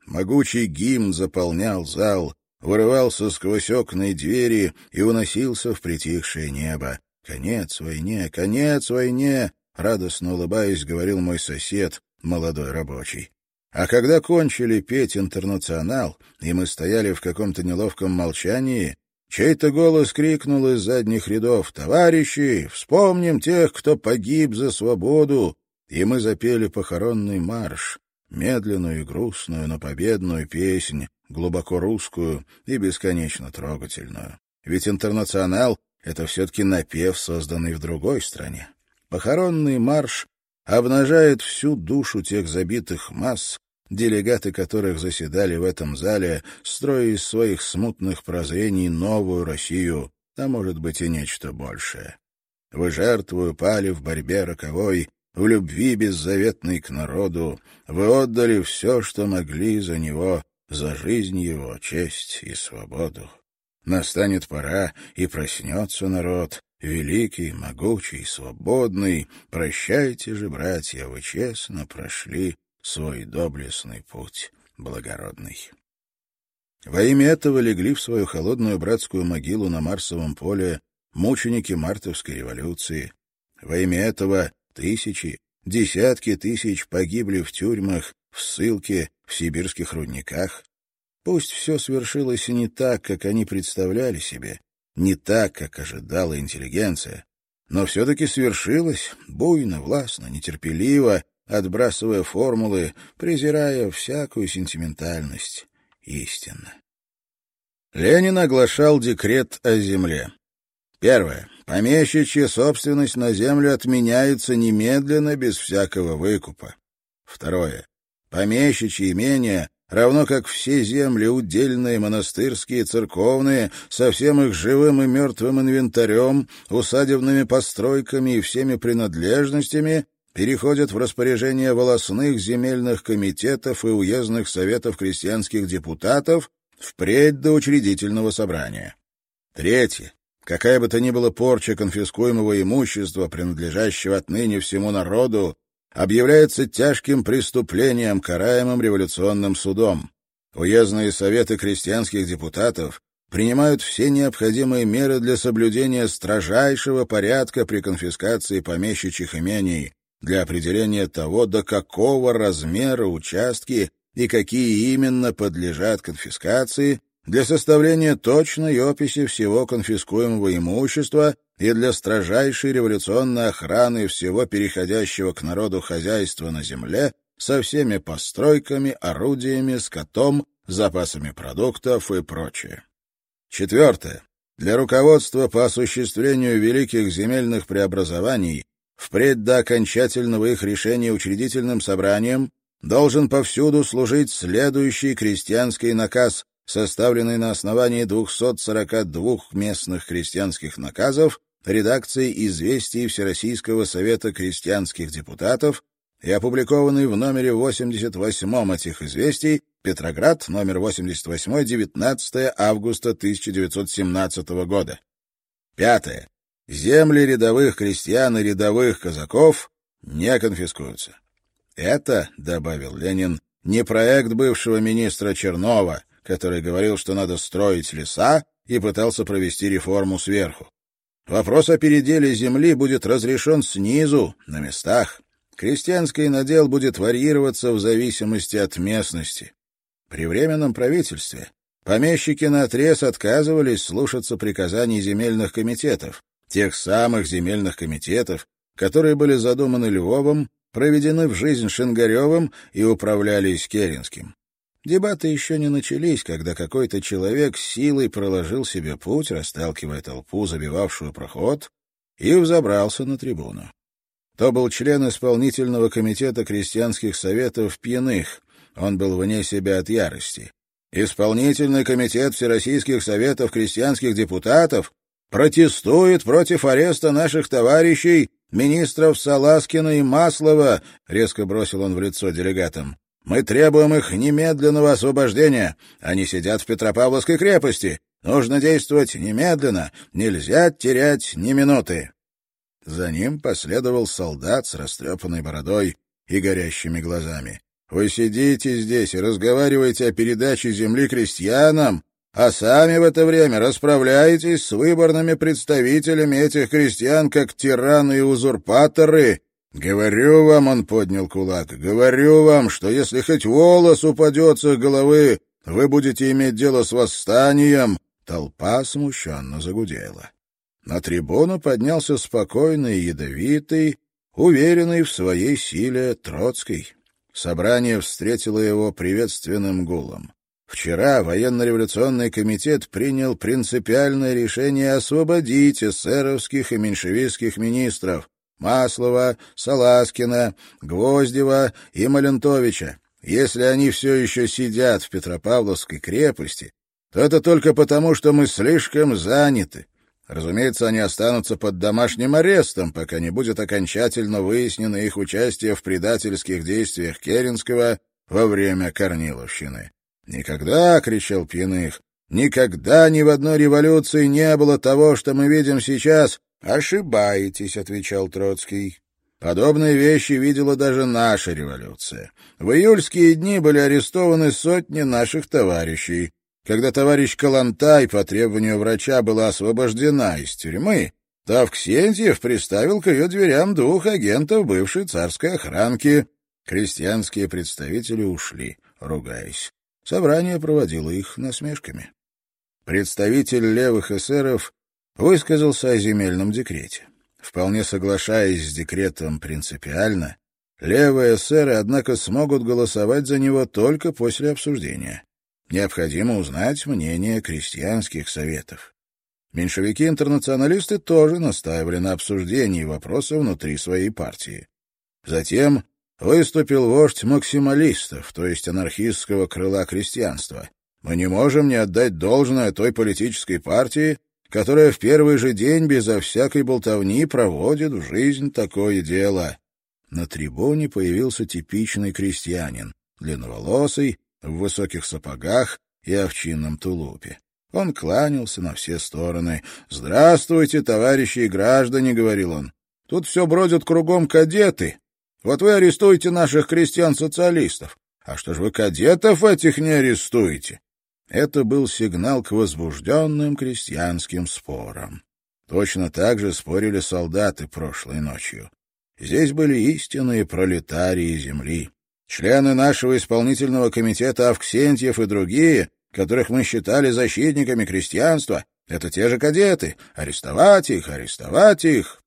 A: Могучий гимн заполнял зал, вырывался сквозь окна и двери и уносился в притихшее небо. «Конец войне! Конец войне!» — радостно улыбаясь, говорил мой сосед, молодой рабочий. А когда кончили петь «Интернационал», и мы стояли в каком-то неловком молчании, Чей-то голос крикнул из задних рядов «Товарищи, вспомним тех, кто погиб за свободу!» И мы запели похоронный марш, медленную и грустную, но победную песнь, глубоко русскую и бесконечно трогательную. Ведь «Интернационал» — это все-таки напев, созданный в другой стране. Похоронный марш обнажает всю душу тех забитых масс, делегаты которых заседали в этом зале, строя из своих смутных прозрений новую Россию, а может быть и нечто большее. Вы жертву пали в борьбе роковой, в любви беззаветной к народу, вы отдали все, что могли за него, за жизнь его, честь и свободу. Настанет пора, и проснется народ, великий, могучий, свободный. Прощайте же, братья, вы честно прошли свой доблестный путь благородный. Во имя этого легли в свою холодную братскую могилу на Марсовом поле мученики мартовской революции. Во имя этого тысячи, десятки тысяч погибли в тюрьмах, в ссылке, в сибирских рудниках. Пусть все свершилось не так, как они представляли себе, не так, как ожидала интеллигенция, но все-таки свершилось буйно, властно, нетерпеливо, отбрасывая формулы, презирая всякую сентиментальность. Истинно. Ленин оглашал декрет о земле. Первое. Помещичья собственность на землю отменяется немедленно, без всякого выкупа. Второе. Помещичьи имения, равно как все земли, удельные, монастырские, церковные, со всем их живым и мертвым инвентарем, усадебными постройками и всеми принадлежностями, переходят в распоряжение волосных земельных комитетов и уездных советов крестьянских депутатов впредь до учредительного собрания. Третье. Какая бы то ни была порча конфискуемого имущества, принадлежащего отныне всему народу, объявляется тяжким преступлением, караемым революционным судом. Уездные советы крестьянских депутатов принимают все необходимые меры для соблюдения строжайшего порядка при конфискации помещичьих имений, для определения того, до какого размера участки и какие именно подлежат конфискации, для составления точной описи всего конфискуемого имущества и для строжайшей революционной охраны всего переходящего к народу хозяйства на земле со всеми постройками, орудиями, скотом, запасами продуктов и прочее. Четвертое. Для руководства по осуществлению великих земельных преобразований впредь до окончательного их решения учредительным собранием должен повсюду служить следующий крестьянский наказ, составленный на основании 242 местных крестьянских наказов редакцией «Известий Всероссийского совета крестьянских депутатов» и опубликованный в номере 88 этих «Известий» Петроград, номер 88, 19 августа 1917 года. Пятое. Земли рядовых крестьян и рядовых казаков не конфискуются. Это, — добавил Ленин, — не проект бывшего министра Чернова, который говорил, что надо строить леса и пытался провести реформу сверху. Вопрос о переделе земли будет разрешен снизу, на местах. Крестьянский надел будет варьироваться в зависимости от местности. При Временном правительстве помещики наотрез отказывались слушаться приказаний земельных комитетов, тех самых земельных комитетов, которые были задуманы Львовым, проведены в жизнь Шенгаревым и управлялись Керенским. Дебаты еще не начались, когда какой-то человек силой проложил себе путь, расталкивая толпу, забивавшую проход, и взобрался на трибуну. То был член исполнительного комитета крестьянских советов пьяных. Он был вне себя от ярости. Исполнительный комитет Всероссийских советов крестьянских депутатов протестует против ареста наших товарищей, министров Саласкина и Маслова, — резко бросил он в лицо делегатам. Мы требуем их немедленного освобождения. Они сидят в Петропавловской крепости. Нужно действовать немедленно. Нельзя терять ни минуты. За ним последовал солдат с растрепанной бородой и горящими глазами. Вы сидите здесь и разговариваете о передаче земли крестьянам, а сами в это время расправляетесь с выборными представителями этих крестьян как тираны и узурпаторы. Говорю вам, он поднял кулак, говорю вам, что если хоть волос упадет с их головы, вы будете иметь дело с восстанием, Толпа смущенно загудела. На трибуну поднялся спокойный, ядовитый, уверенный в своей силе Троцкий. Собрание встретило его приветственным гулом. Вчера военно-революционный комитет принял принципиальное решение освободить эсеровских и меньшевистских министров Маслова, Саласкина, Гвоздева и Малентовича. Если они все еще сидят в Петропавловской крепости, то это только потому, что мы слишком заняты. Разумеется, они останутся под домашним арестом, пока не будет окончательно выяснено их участие в предательских действиях Керенского во время Корниловщины. «Никогда!» — кричал Пьяных. «Никогда ни в одной революции не было того, что мы видим сейчас!» «Ошибаетесь», — отвечал Троцкий. Подобные вещи видела даже наша революция. В июльские дни были арестованы сотни наших товарищей. Когда товарищ Калантай по требованию врача была освобождена из тюрьмы, то Авксентьев приставил к ее дверям двух агентов бывшей царской охранки. Крестьянские представители ушли, ругаясь. Собрание проводило их насмешками. Представитель левых эсеров высказался о земельном декрете. Вполне соглашаясь с декретом принципиально, левые эсеры, однако, смогут голосовать за него только после обсуждения. Необходимо узнать мнение крестьянских советов. Меньшевики-интернационалисты тоже настаивали на обсуждении вопроса внутри своей партии. Затем выступил вождь максималистов, то есть анархистского крыла крестьянства. Мы не можем не отдать должное той политической партии, которая в первый же день безо всякой болтовни проводит в жизнь такое дело. На трибуне появился типичный крестьянин, длинноволосый, в высоких сапогах и овчинном тулупе. Он кланялся на все стороны. «Здравствуйте, товарищи и граждане», — говорил он. «Тут все бродят кругом кадеты, вот вы арестуете наших крестьян-социалистов. А что ж вы кадетов этих не арестуете? Это был сигнал к возбужденным крестьянским спорам. Точно так же спорили солдаты прошлой ночью. Здесь были истинные пролетарии земли. Члены нашего исполнительного комитета Авксентьев и другие, которых мы считали защитниками крестьянства, это те же кадеты. Арестовать их, арестовать их.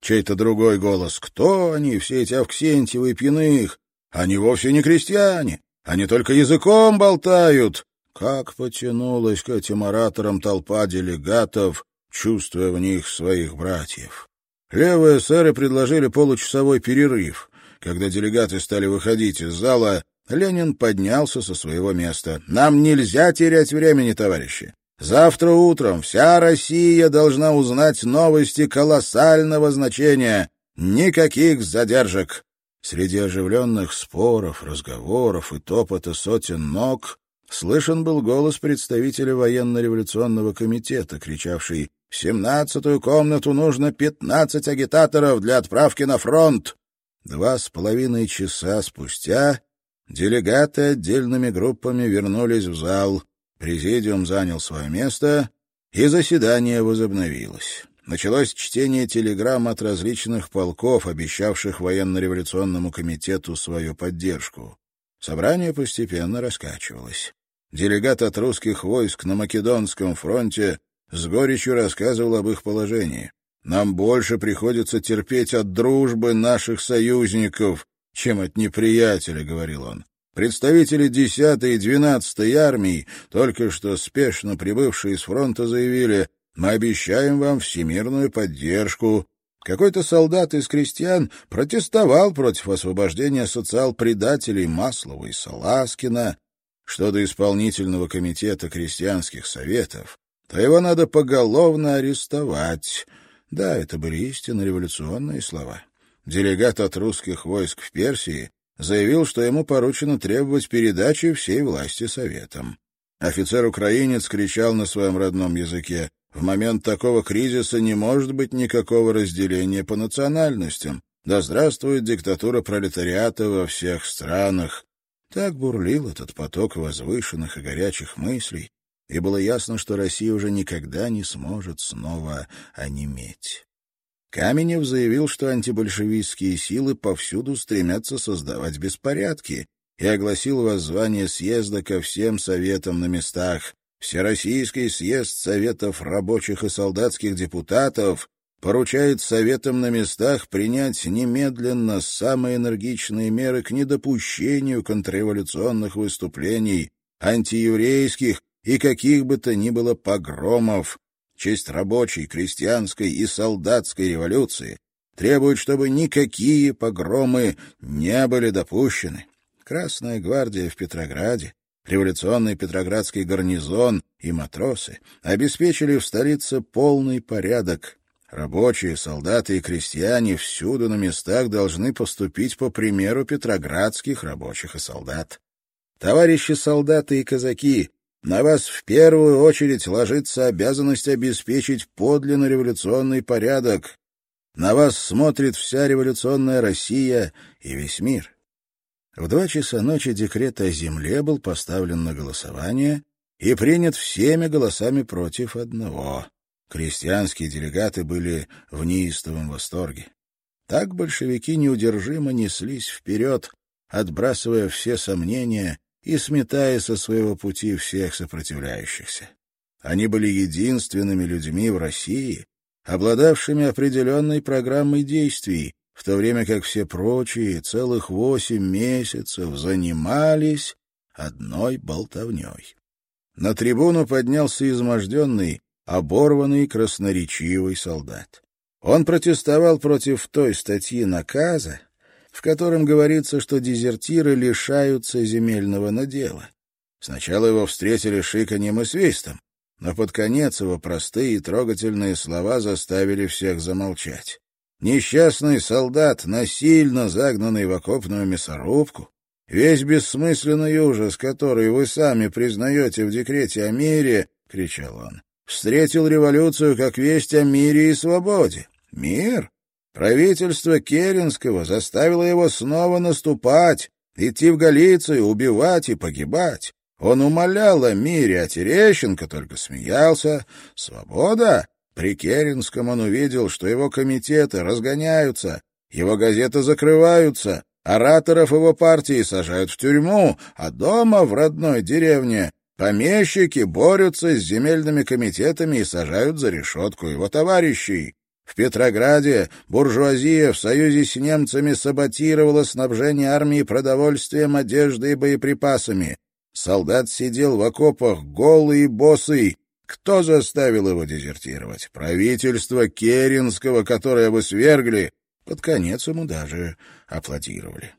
A: Чей-то другой голос. Кто они, все эти Авксентьевы и Пьяных? Они вовсе не крестьяне. Они только языком болтают. Как потянулась к этим ораторам толпа делегатов, чувствуя в них своих братьев. Левые сэры предложили получасовой перерыв. Когда делегаты стали выходить из зала, Ленин поднялся со своего места. «Нам нельзя терять времени, товарищи. Завтра утром вся Россия должна узнать новости колоссального значения. Никаких задержек. Среди оживленных споров, разговоров и топота сотен ног слышен был голос представителя военно-революционного комитета, кричавший «В семнадцатую комнату нужно пятнадцать агитаторов для отправки на фронт!» Два с половиной часа спустя делегаты отдельными группами вернулись в зал. Президиум занял свое место, и заседание возобновилось. Началось чтение телеграмм от различных полков, обещавших военно-революционному комитету свою поддержку. Собрание постепенно раскачивалось. Делегат от русских войск на Македонском фронте с горечью рассказывал об их положении. «Нам больше приходится терпеть от дружбы наших союзников, чем от неприятеля», — говорил он. Представители 10-й и 12-й армий, только что спешно прибывшие с фронта, заявили «Мы обещаем вам всемирную поддержку». Какой-то солдат из крестьян протестовал против освобождения социал-предателей Маслова и Саласкина. Что до исполнительного комитета крестьянских советов, то его надо поголовно арестовать. Да, это были истинно революционные слова. Делегат от русских войск в Персии заявил, что ему поручено требовать передачи всей власти Советам. Офицер-украинец кричал на своем родном языке, «В момент такого кризиса не может быть никакого разделения по национальностям. Да здравствует диктатура пролетариата во всех странах!» Так бурлил этот поток возвышенных и горячих мыслей, и было ясно, что Россия уже никогда не сможет снова онеметь. Каменев заявил, что антибольшевистские силы повсюду стремятся создавать беспорядки, и огласил воззвание съезда ко всем советам на местах Всероссийский съезд Советов рабочих и солдатских депутатов поручает Советам на местах принять немедленно самые энергичные меры к недопущению контрреволюционных выступлений, антиеврейских и каких бы то ни было погромов. Честь рабочей, крестьянской и солдатской революции требует, чтобы никакие погромы не были допущены. Красная гвардия в Петрограде, революционный Петроградский гарнизон и матросы обеспечили в столице полный порядок. Рабочие, солдаты и крестьяне всюду на местах должны поступить по примеру петроградских рабочих и солдат. Товарищи солдаты и казаки, на вас в первую очередь ложится обязанность обеспечить подлинно революционный порядок. На вас смотрит вся революционная Россия и весь мир. В два часа ночи декрет о земле был поставлен на голосование и принят всеми голосами против одного. Крестьянские делегаты были в неистовом восторге. Так большевики неудержимо неслись вперед, отбрасывая все сомнения и сметая со своего пути всех сопротивляющихся. Они были единственными людьми в России, обладавшими определенной программой действий, в то время как все прочие целых восемь месяцев занимались одной болтовней. На трибуну поднялся изможденный, оборванный красноречивый солдат. Он протестовал против той статьи наказа, в котором говорится, что дезертиры лишаются земельного надела. Сначала его встретили шиканьем и свистом, но под конец его простые и трогательные слова заставили всех замолчать. Несчастный солдат, насильно загнанный в окопную мясорубку, весь бессмысленный ужас, который вы сами признаете в декрете о мире, — кричал он, — встретил революцию как весть о мире и свободе. Мир? Правительство Керенского заставило его снова наступать, идти в Галицию, убивать и погибать. Он умолял о мире, а Терещенко только смеялся. Свобода? При Керенском он увидел, что его комитеты разгоняются, его газеты закрываются, ораторов его партии сажают в тюрьму, а дома, в родной деревне, помещики борются с земельными комитетами и сажают за решетку его товарищей. В Петрограде буржуазия в союзе с немцами саботировала снабжение армии продовольствием, одеждой и боеприпасами. Солдат сидел в окопах голый и босый, кто заставил его дезертировать? Правительство Керенского, которое вы свергли. Под конец ему даже аплодировали.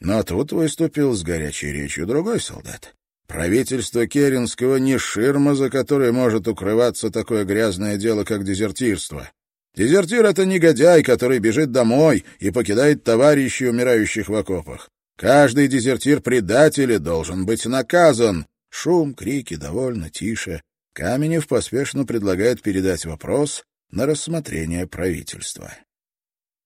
A: Но тут выступил с горячей речью другой солдат. Правительство Керенского не ширма, за которой может укрываться такое грязное дело, как дезертирство. Дезертир — это негодяй, который бежит домой и покидает товарищей, умирающих в окопах. Каждый дезертир предатель должен быть наказан. Шум, крики, довольно, тише. Каменев поспешно предлагает передать вопрос на рассмотрение правительства.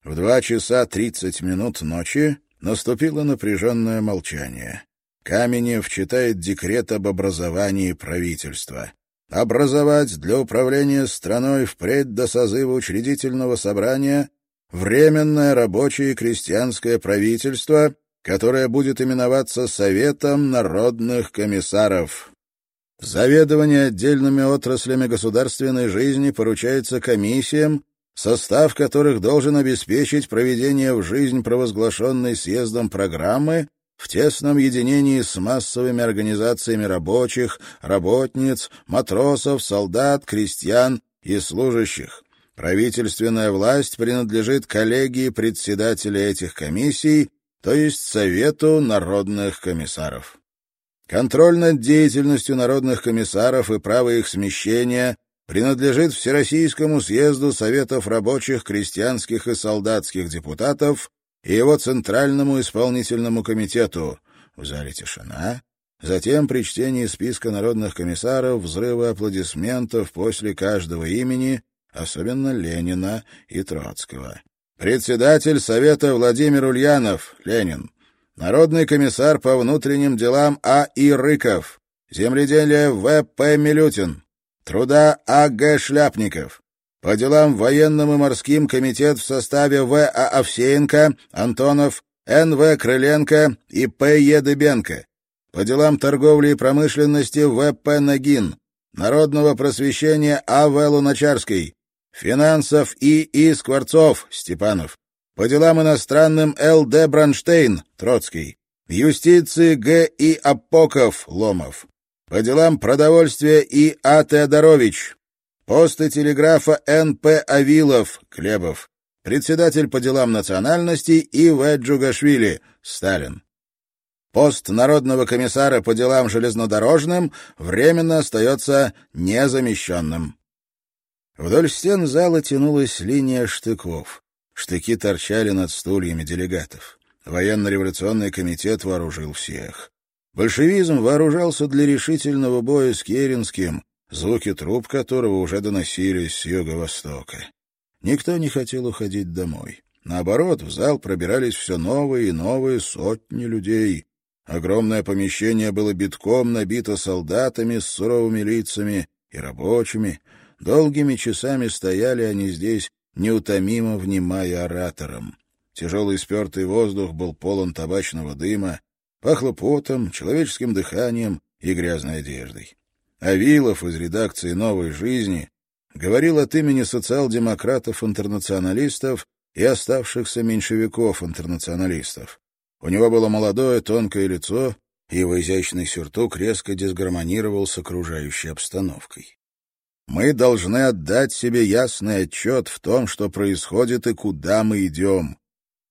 A: В два часа тридцать минут ночи наступило напряженное молчание. Каменев читает декрет об образовании правительства. Образовать для управления страной впредь до созыва учредительного собрания Временное рабочее и крестьянское правительство, которое будет именоваться Советом народных комиссаров. Заведование отдельными отраслями государственной жизни поручается комиссиям, состав которых должен обеспечить проведение в жизнь провозглашенной съездом программы в тесном единении с массовыми организациями рабочих, работниц, матросов, солдат, крестьян и служащих. Правительственная власть принадлежит коллегии председателя этих комиссий, то есть Совету народных комиссаров. Контроль над деятельностью народных комиссаров и право их смещения принадлежит Всероссийскому съезду Советов рабочих, крестьянских и солдатских депутатов и его Центральному исполнительному комитету. В зале тишина. Затем при чтении списка народных комиссаров взрывы аплодисментов после каждого имени, особенно Ленина и Троцкого. Председатель Совета Владимир Ульянов, Ленин. Народный комиссар по внутренним делам А. И. Рыков. Земледелие В. П. Милютин. Труда А. Г. Шляпников. По делам военным и морским комитет в составе В. А. Овсеенко, Антонов, Н. В. Крыленко и П. Е. Дыбенко. По делам торговли и промышленности В. П. Ногин. народного просвещения А.В. Луначарский, финансов И.И. Скворцов, Степанов, по делам иностранным Л.Д. Бронштейн, Троцкий, юстиции Г.И. Апоков, Ломов, по делам продовольствия И.А. Теодорович, посты телеграфа Н.П. Авилов, Клебов, председатель по делам национальностей И.В. Джугашвили, Сталин. Пост Народного комиссара по делам железнодорожным временно остается незамещенным. Вдоль стен зала тянулась линия штыков. Штыки торчали над стульями делегатов. Военно-революционный комитет вооружил всех. Большевизм вооружался для решительного боя с Керенским, звуки труб которого уже доносились с юго-востока. Никто не хотел уходить домой. Наоборот, в зал пробирались все новые и новые сотни людей. Огромное помещение было битком набито солдатами с суровыми лицами и рабочими. Долгими часами стояли они здесь, неутомимо внимая ораторам. Тяжелый спертый воздух был полон табачного дыма, пахло потом, человеческим дыханием и грязной одеждой. Авилов из редакции «Новой жизни» говорил от имени социал-демократов-интернационалистов и оставшихся меньшевиков-интернационалистов. У него было молодое тонкое лицо, и его изящный сюртук резко дисгармонировал с окружающей обстановкой. Мы должны отдать себе ясный отчет в том, что происходит и куда мы идем.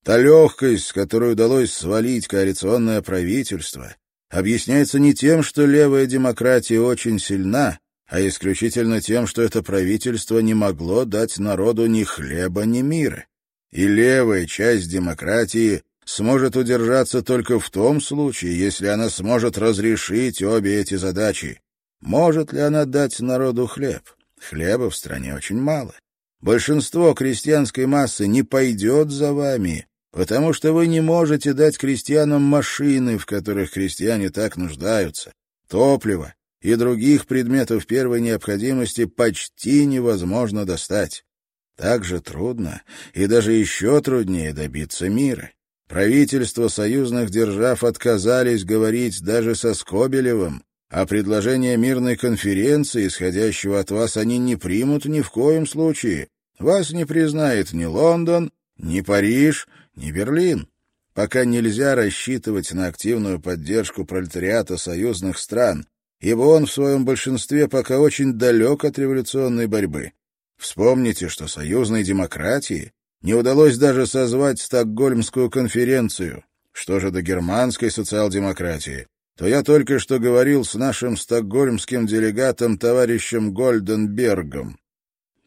A: Та легкость, с которой удалось свалить коалиционное правительство, объясняется не тем, что левая демократия очень сильна, а исключительно тем, что это правительство не могло дать народу ни хлеба, ни мира. И левая часть демократии сможет удержаться только в том случае, если она сможет разрешить обе эти задачи. Может ли она дать народу хлеб? Хлеба в стране очень мало. Большинство крестьянской массы не пойдет за вами, потому что вы не можете дать крестьянам машины, в которых крестьяне так нуждаются, топливо и других предметов первой необходимости почти невозможно достать. Так же трудно и даже еще труднее добиться мира. Правительства союзных держав отказались говорить даже со Скобелевым, а предложение мирной конференции, исходящего от вас, они не примут ни в коем случае. Вас не признает ни Лондон, ни Париж, ни Берлин. Пока нельзя рассчитывать на активную поддержку пролетариата союзных стран, ибо он в своем большинстве пока очень далек от революционной борьбы. Вспомните, что союзной демократии не удалось даже созвать Стокгольмскую конференцию. Что же до германской социал-демократии, то я только что говорил с нашим стокгольмским делегатом товарищем Гольденбергом.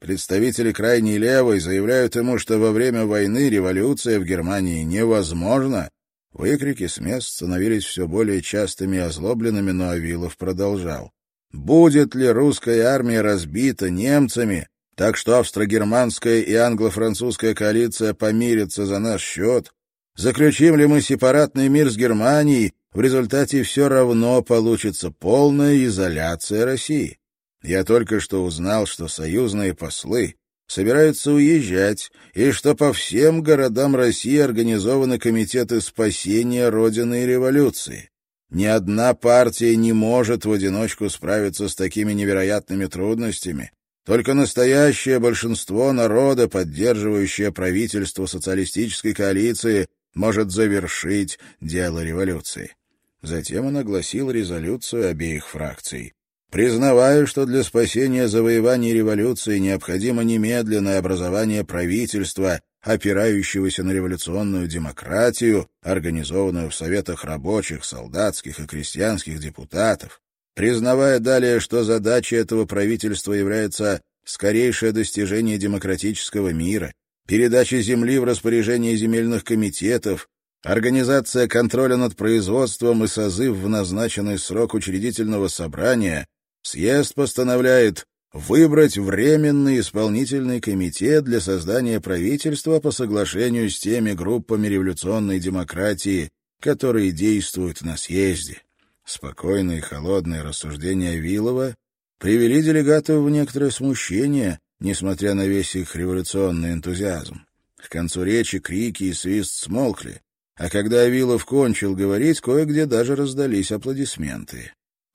A: Представители крайней левой заявляют ему, что во время войны революция в Германии невозможна. Выкрики с мест становились все более частыми и озлобленными, но Авилов продолжал. «Будет ли русская армия разбита немцами, так что австро-германская и англо-французская коалиция помирятся за наш счет. Заключим ли мы сепаратный мир с Германией, в результате все равно получится полная изоляция России. Я только что узнал, что союзные послы собираются уезжать, и что по всем городам России организованы комитеты спасения Родины и революции. Ни одна партия не может в одиночку справиться с такими невероятными трудностями, только настоящее большинство народа, поддерживающее правительство социалистической коалиции, может завершить дело революции. Затем он огласил резолюцию обеих фракций. Признавая, что для спасения завоеваний революции необходимо немедленное образование правительства, опирающегося на революционную демократию, организованную в советах рабочих, солдатских и крестьянских депутатов, признавая далее, что задачей этого правительства является скорейшее достижение демократического мира, передача земли в распоряжение земельных комитетов, организация контроля над производством и созыв в назначенный срок учредительного собрания, съезд постановляет выбрать Временный исполнительный комитет для создания правительства по соглашению с теми группами революционной демократии, которые действуют на съезде. Спокойные и холодные рассуждения Вилова привели делегатов в некоторое смущение, несмотря на весь их революционный энтузиазм. К концу речи крики и свист смолкли, а когда Авилов кончил говорить, кое-где даже раздались аплодисменты.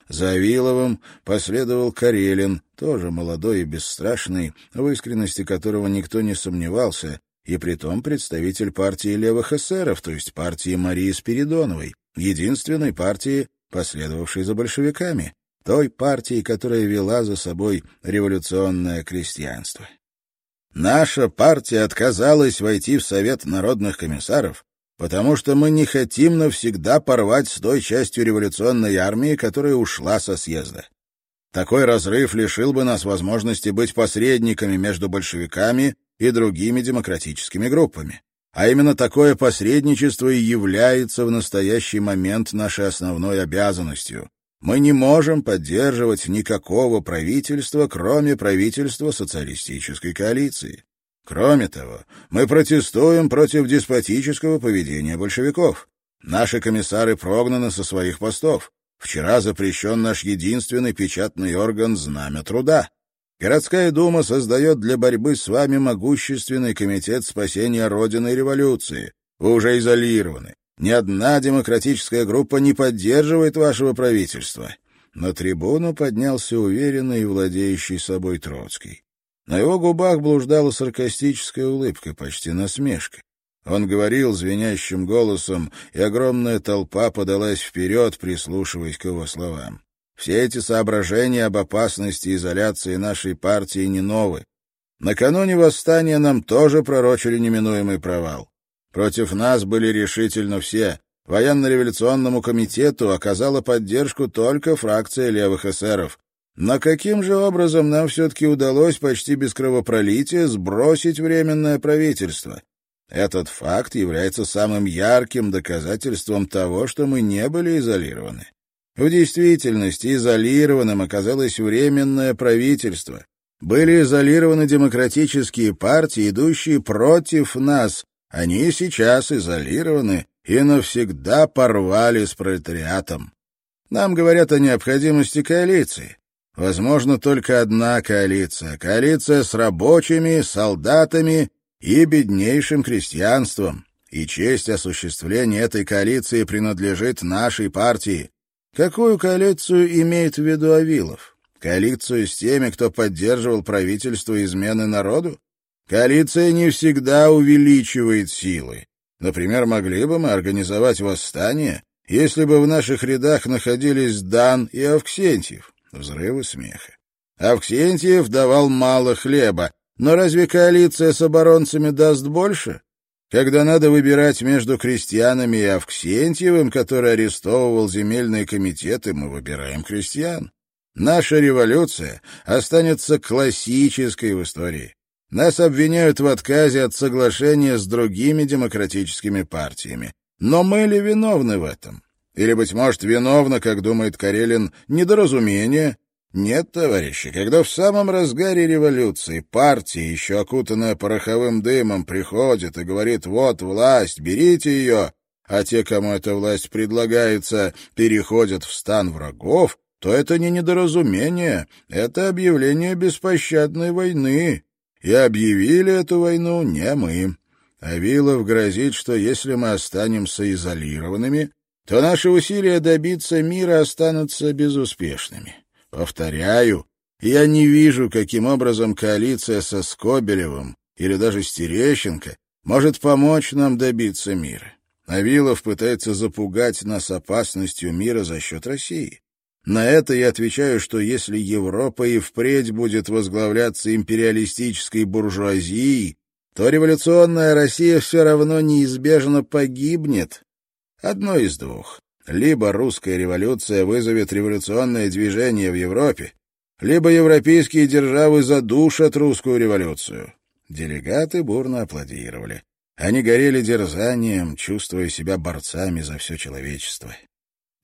A: За Авиловым последовал Карелин, тоже молодой и бесстрашный, в искренности которого никто не сомневался, и притом представитель партии левых эсеров, то есть партии Марии Спиридоновой, единственной партии, последовавшей за большевиками, той партии, которая вела за собой революционное крестьянство. Наша партия отказалась войти в Совет народных комиссаров, потому что мы не хотим навсегда порвать с той частью революционной армии, которая ушла со съезда. Такой разрыв лишил бы нас возможности быть посредниками между большевиками и другими демократическими группами. А именно такое посредничество и является в настоящий момент нашей основной обязанностью. Мы не можем поддерживать никакого правительства, кроме правительства социалистической коалиции. Кроме того, мы протестуем против деспотического поведения большевиков. Наши комиссары прогнаны со своих постов. Вчера запрещен наш единственный печатный орган «Знамя труда». Городская дума создает для борьбы с вами могущественный комитет спасения Родины и революции. Вы уже изолированы. Ни одна демократическая группа не поддерживает вашего правительства. На трибуну поднялся уверенный и владеющий собой Троцкий. На его губах блуждала саркастическая улыбка, почти насмешка. Он говорил звенящим голосом, и огромная толпа подалась вперед, прислушиваясь к его словам. Все эти соображения об опасности изоляции нашей партии не новы. Накануне восстания нам тоже пророчили неминуемый провал. Против нас были решительно все. Военно-революционному комитету оказала поддержку только фракция левых эсеров. Но каким же образом нам все-таки удалось почти без кровопролития сбросить Временное правительство? Этот факт является самым ярким доказательством того, что мы не были изолированы. В действительности изолированным оказалось Временное правительство. Были изолированы демократические партии, идущие против нас. Они сейчас изолированы и навсегда порвали с пролетариатом. Нам говорят о необходимости коалиции. Возможно, только одна коалиция — коалиция с рабочими, солдатами и беднейшим крестьянством. И честь осуществления этой коалиции принадлежит нашей партии. Какую коалицию имеет в виду Авилов? Коалицию с теми, кто поддерживал правительство измены народу? Коалиция не всегда увеличивает силы. Например, могли бы мы организовать восстание, если бы в наших рядах находились Дан и Авксентьев. Взрывы смеха. Авксентьев давал мало хлеба, но разве коалиция с оборонцами даст больше? Когда надо выбирать между крестьянами и Авксентьевым, который арестовывал земельные комитеты, мы выбираем крестьян. Наша революция останется классической в истории. Нас обвиняют в отказе от соглашения с другими демократическими партиями. Но мы ли виновны в этом? Или, быть может, виновно, как думает Карелин, недоразумение, нет, товарищи, когда в самом разгаре революции партия, еще окутанная пороховым дымом, приходит и говорит «вот власть, берите ее», а те, кому эта власть предлагается, переходят в стан врагов, то это не недоразумение, это объявление беспощадной войны. И объявили эту войну не мы. Авилов грозит, что если мы останемся изолированными, то наши усилия добиться мира останутся безуспешными. Повторяю, я не вижу, каким образом коалиция со Скобелевым или даже с может помочь нам добиться мира. Авилов пытается запугать нас опасностью мира за счет России. На это я отвечаю, что если Европа и впредь будет возглавляться империалистической буржуазией, то революционная Россия все равно неизбежно погибнет. Одно из двух. Либо русская революция вызовет революционное движение в Европе, либо европейские державы задушат русскую революцию. Делегаты бурно аплодировали. Они горели дерзанием, чувствуя себя борцами за все человечество.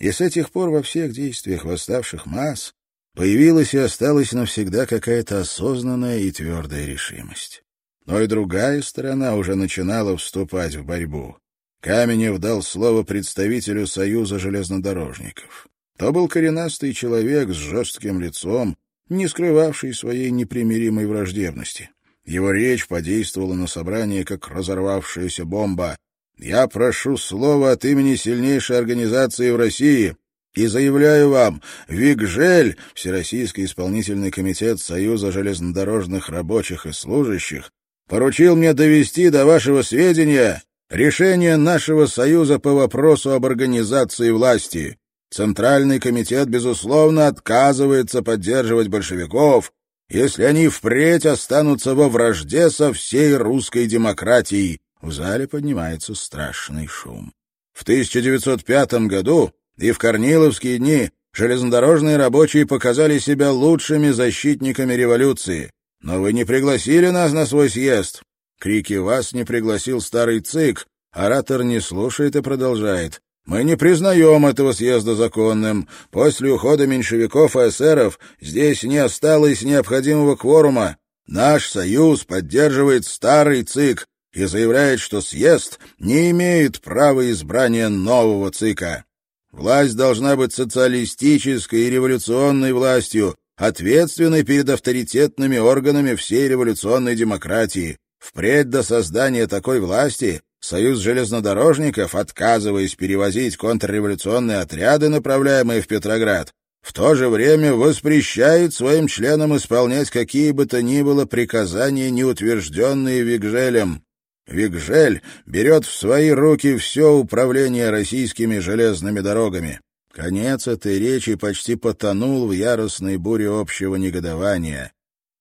A: И с этих пор во всех действиях восставших масс появилась и осталась навсегда какая-то осознанная и твердая решимость. Но и другая сторона уже начинала вступать в борьбу. Каменев дал слово представителю Союза железнодорожников. То был коренастый человек с жестким лицом, не скрывавший своей непримиримой враждебности. Его речь подействовала на собрание, как разорвавшаяся бомба. «Я прошу слова от имени сильнейшей организации в России. И заявляю вам, Вигжель, Всероссийский исполнительный комитет Союза железнодорожных рабочих и служащих, поручил мне довести до вашего сведения решение нашего Союза по вопросу об организации власти. Центральный комитет, безусловно, отказывается поддерживать большевиков, если они впредь останутся во вражде со всей русской демократией. В зале поднимается страшный шум. В 1905 году и в Корниловские дни железнодорожные рабочие показали себя лучшими защитниками революции. Но вы не пригласили нас на свой съезд. Крики «Вас не пригласил старый ЦИК», оратор не слушает и продолжает. Мы не признаем этого съезда законным. После ухода меньшевиков и эсеров здесь не осталось необходимого кворума. Наш союз поддерживает старый ЦИК и заявляет, что съезд не имеет права избрания нового ЦИКа. Власть должна быть социалистической и революционной властью, ответственной перед авторитетными органами всей революционной демократии. Впредь до создания такой власти Союз железнодорожников, отказываясь перевозить контрреволюционные отряды, направляемые в Петроград, в то же время воспрещает своим членам исполнять какие бы то ни было приказания, не утвержденные Вигжелем. Вигжель берет в свои руки все управление российскими железными дорогами. Конец этой речи почти потонул в яростной буре общего негодования.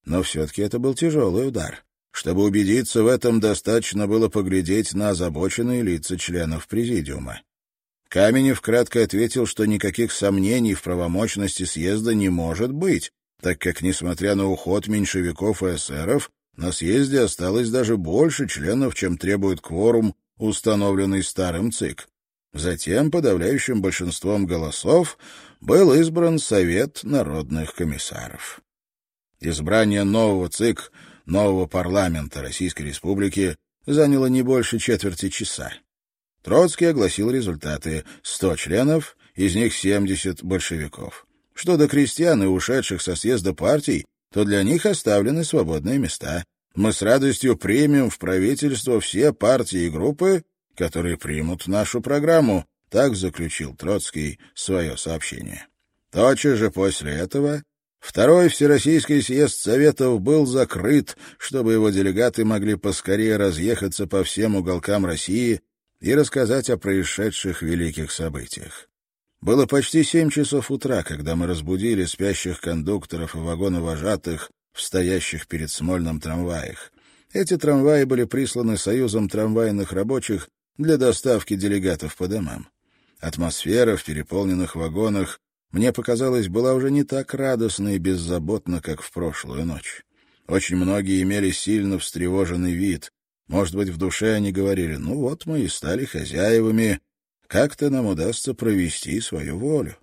A: Но все-таки это был тяжелый удар. Чтобы убедиться в этом, достаточно было поглядеть на озабоченные лица членов президиума. Каменев кратко ответил, что никаких сомнений в правомочности съезда не может быть, так как, несмотря на уход меньшевиков и эсеров, на съезде осталось даже больше членов, чем требует кворум, установленный старым ЦИК. Затем подавляющим большинством голосов был избран Совет народных комиссаров. Избрание нового ЦИК, нового парламента Российской Республики заняло не больше четверти часа. Троцкий огласил результаты. 100 членов, из них 70 большевиков. Что до крестьян и ушедших со съезда партий, то для них оставлены свободные места. Мы с радостью примем в правительство все партии и группы, которые примут нашу программу, так заключил Троцкий свое сообщение. Тотчас же после этого Второй Всероссийский съезд Советов был закрыт, чтобы его делегаты могли поскорее разъехаться по всем уголкам России и рассказать о происшедших великих событиях. Было почти семь часов утра, когда мы разбудили спящих кондукторов и вагоновожатых стоящих перед Смольным трамваях. Эти трамваи были присланы Союзом трамвайных рабочих для доставки делегатов по домам. Атмосфера в переполненных вагонах, мне показалось, была уже не так радостна и беззаботна, как в прошлую ночь. Очень многие имели сильно встревоженный вид. Может быть, в душе они говорили, ну вот мы и стали хозяевами, как-то нам удастся провести свою волю.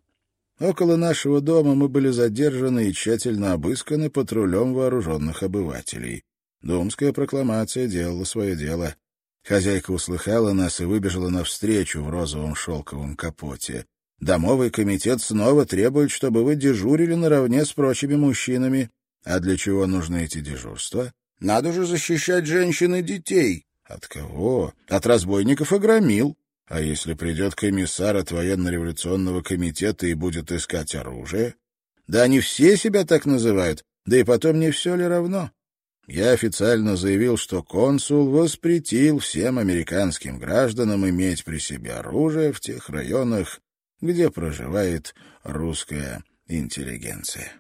A: Около нашего дома мы были задержаны и тщательно обысканы патрулем вооруженных обывателей. Думская прокламация делала свое дело. Хозяйка услыхала нас и выбежала навстречу в розовом шелковом капоте. Домовый комитет снова требует, чтобы вы дежурили наравне с прочими мужчинами. А для чего нужны эти дежурства? Надо же защищать женщин и детей. От кого? От разбойников и громил. А если придет комиссар от военно-революционного комитета и будет искать оружие? Да они все себя так называют, да и потом не все ли равно? Я официально заявил, что консул воспретил всем американским гражданам иметь при себе оружие в тех районах, где проживает русская интеллигенция.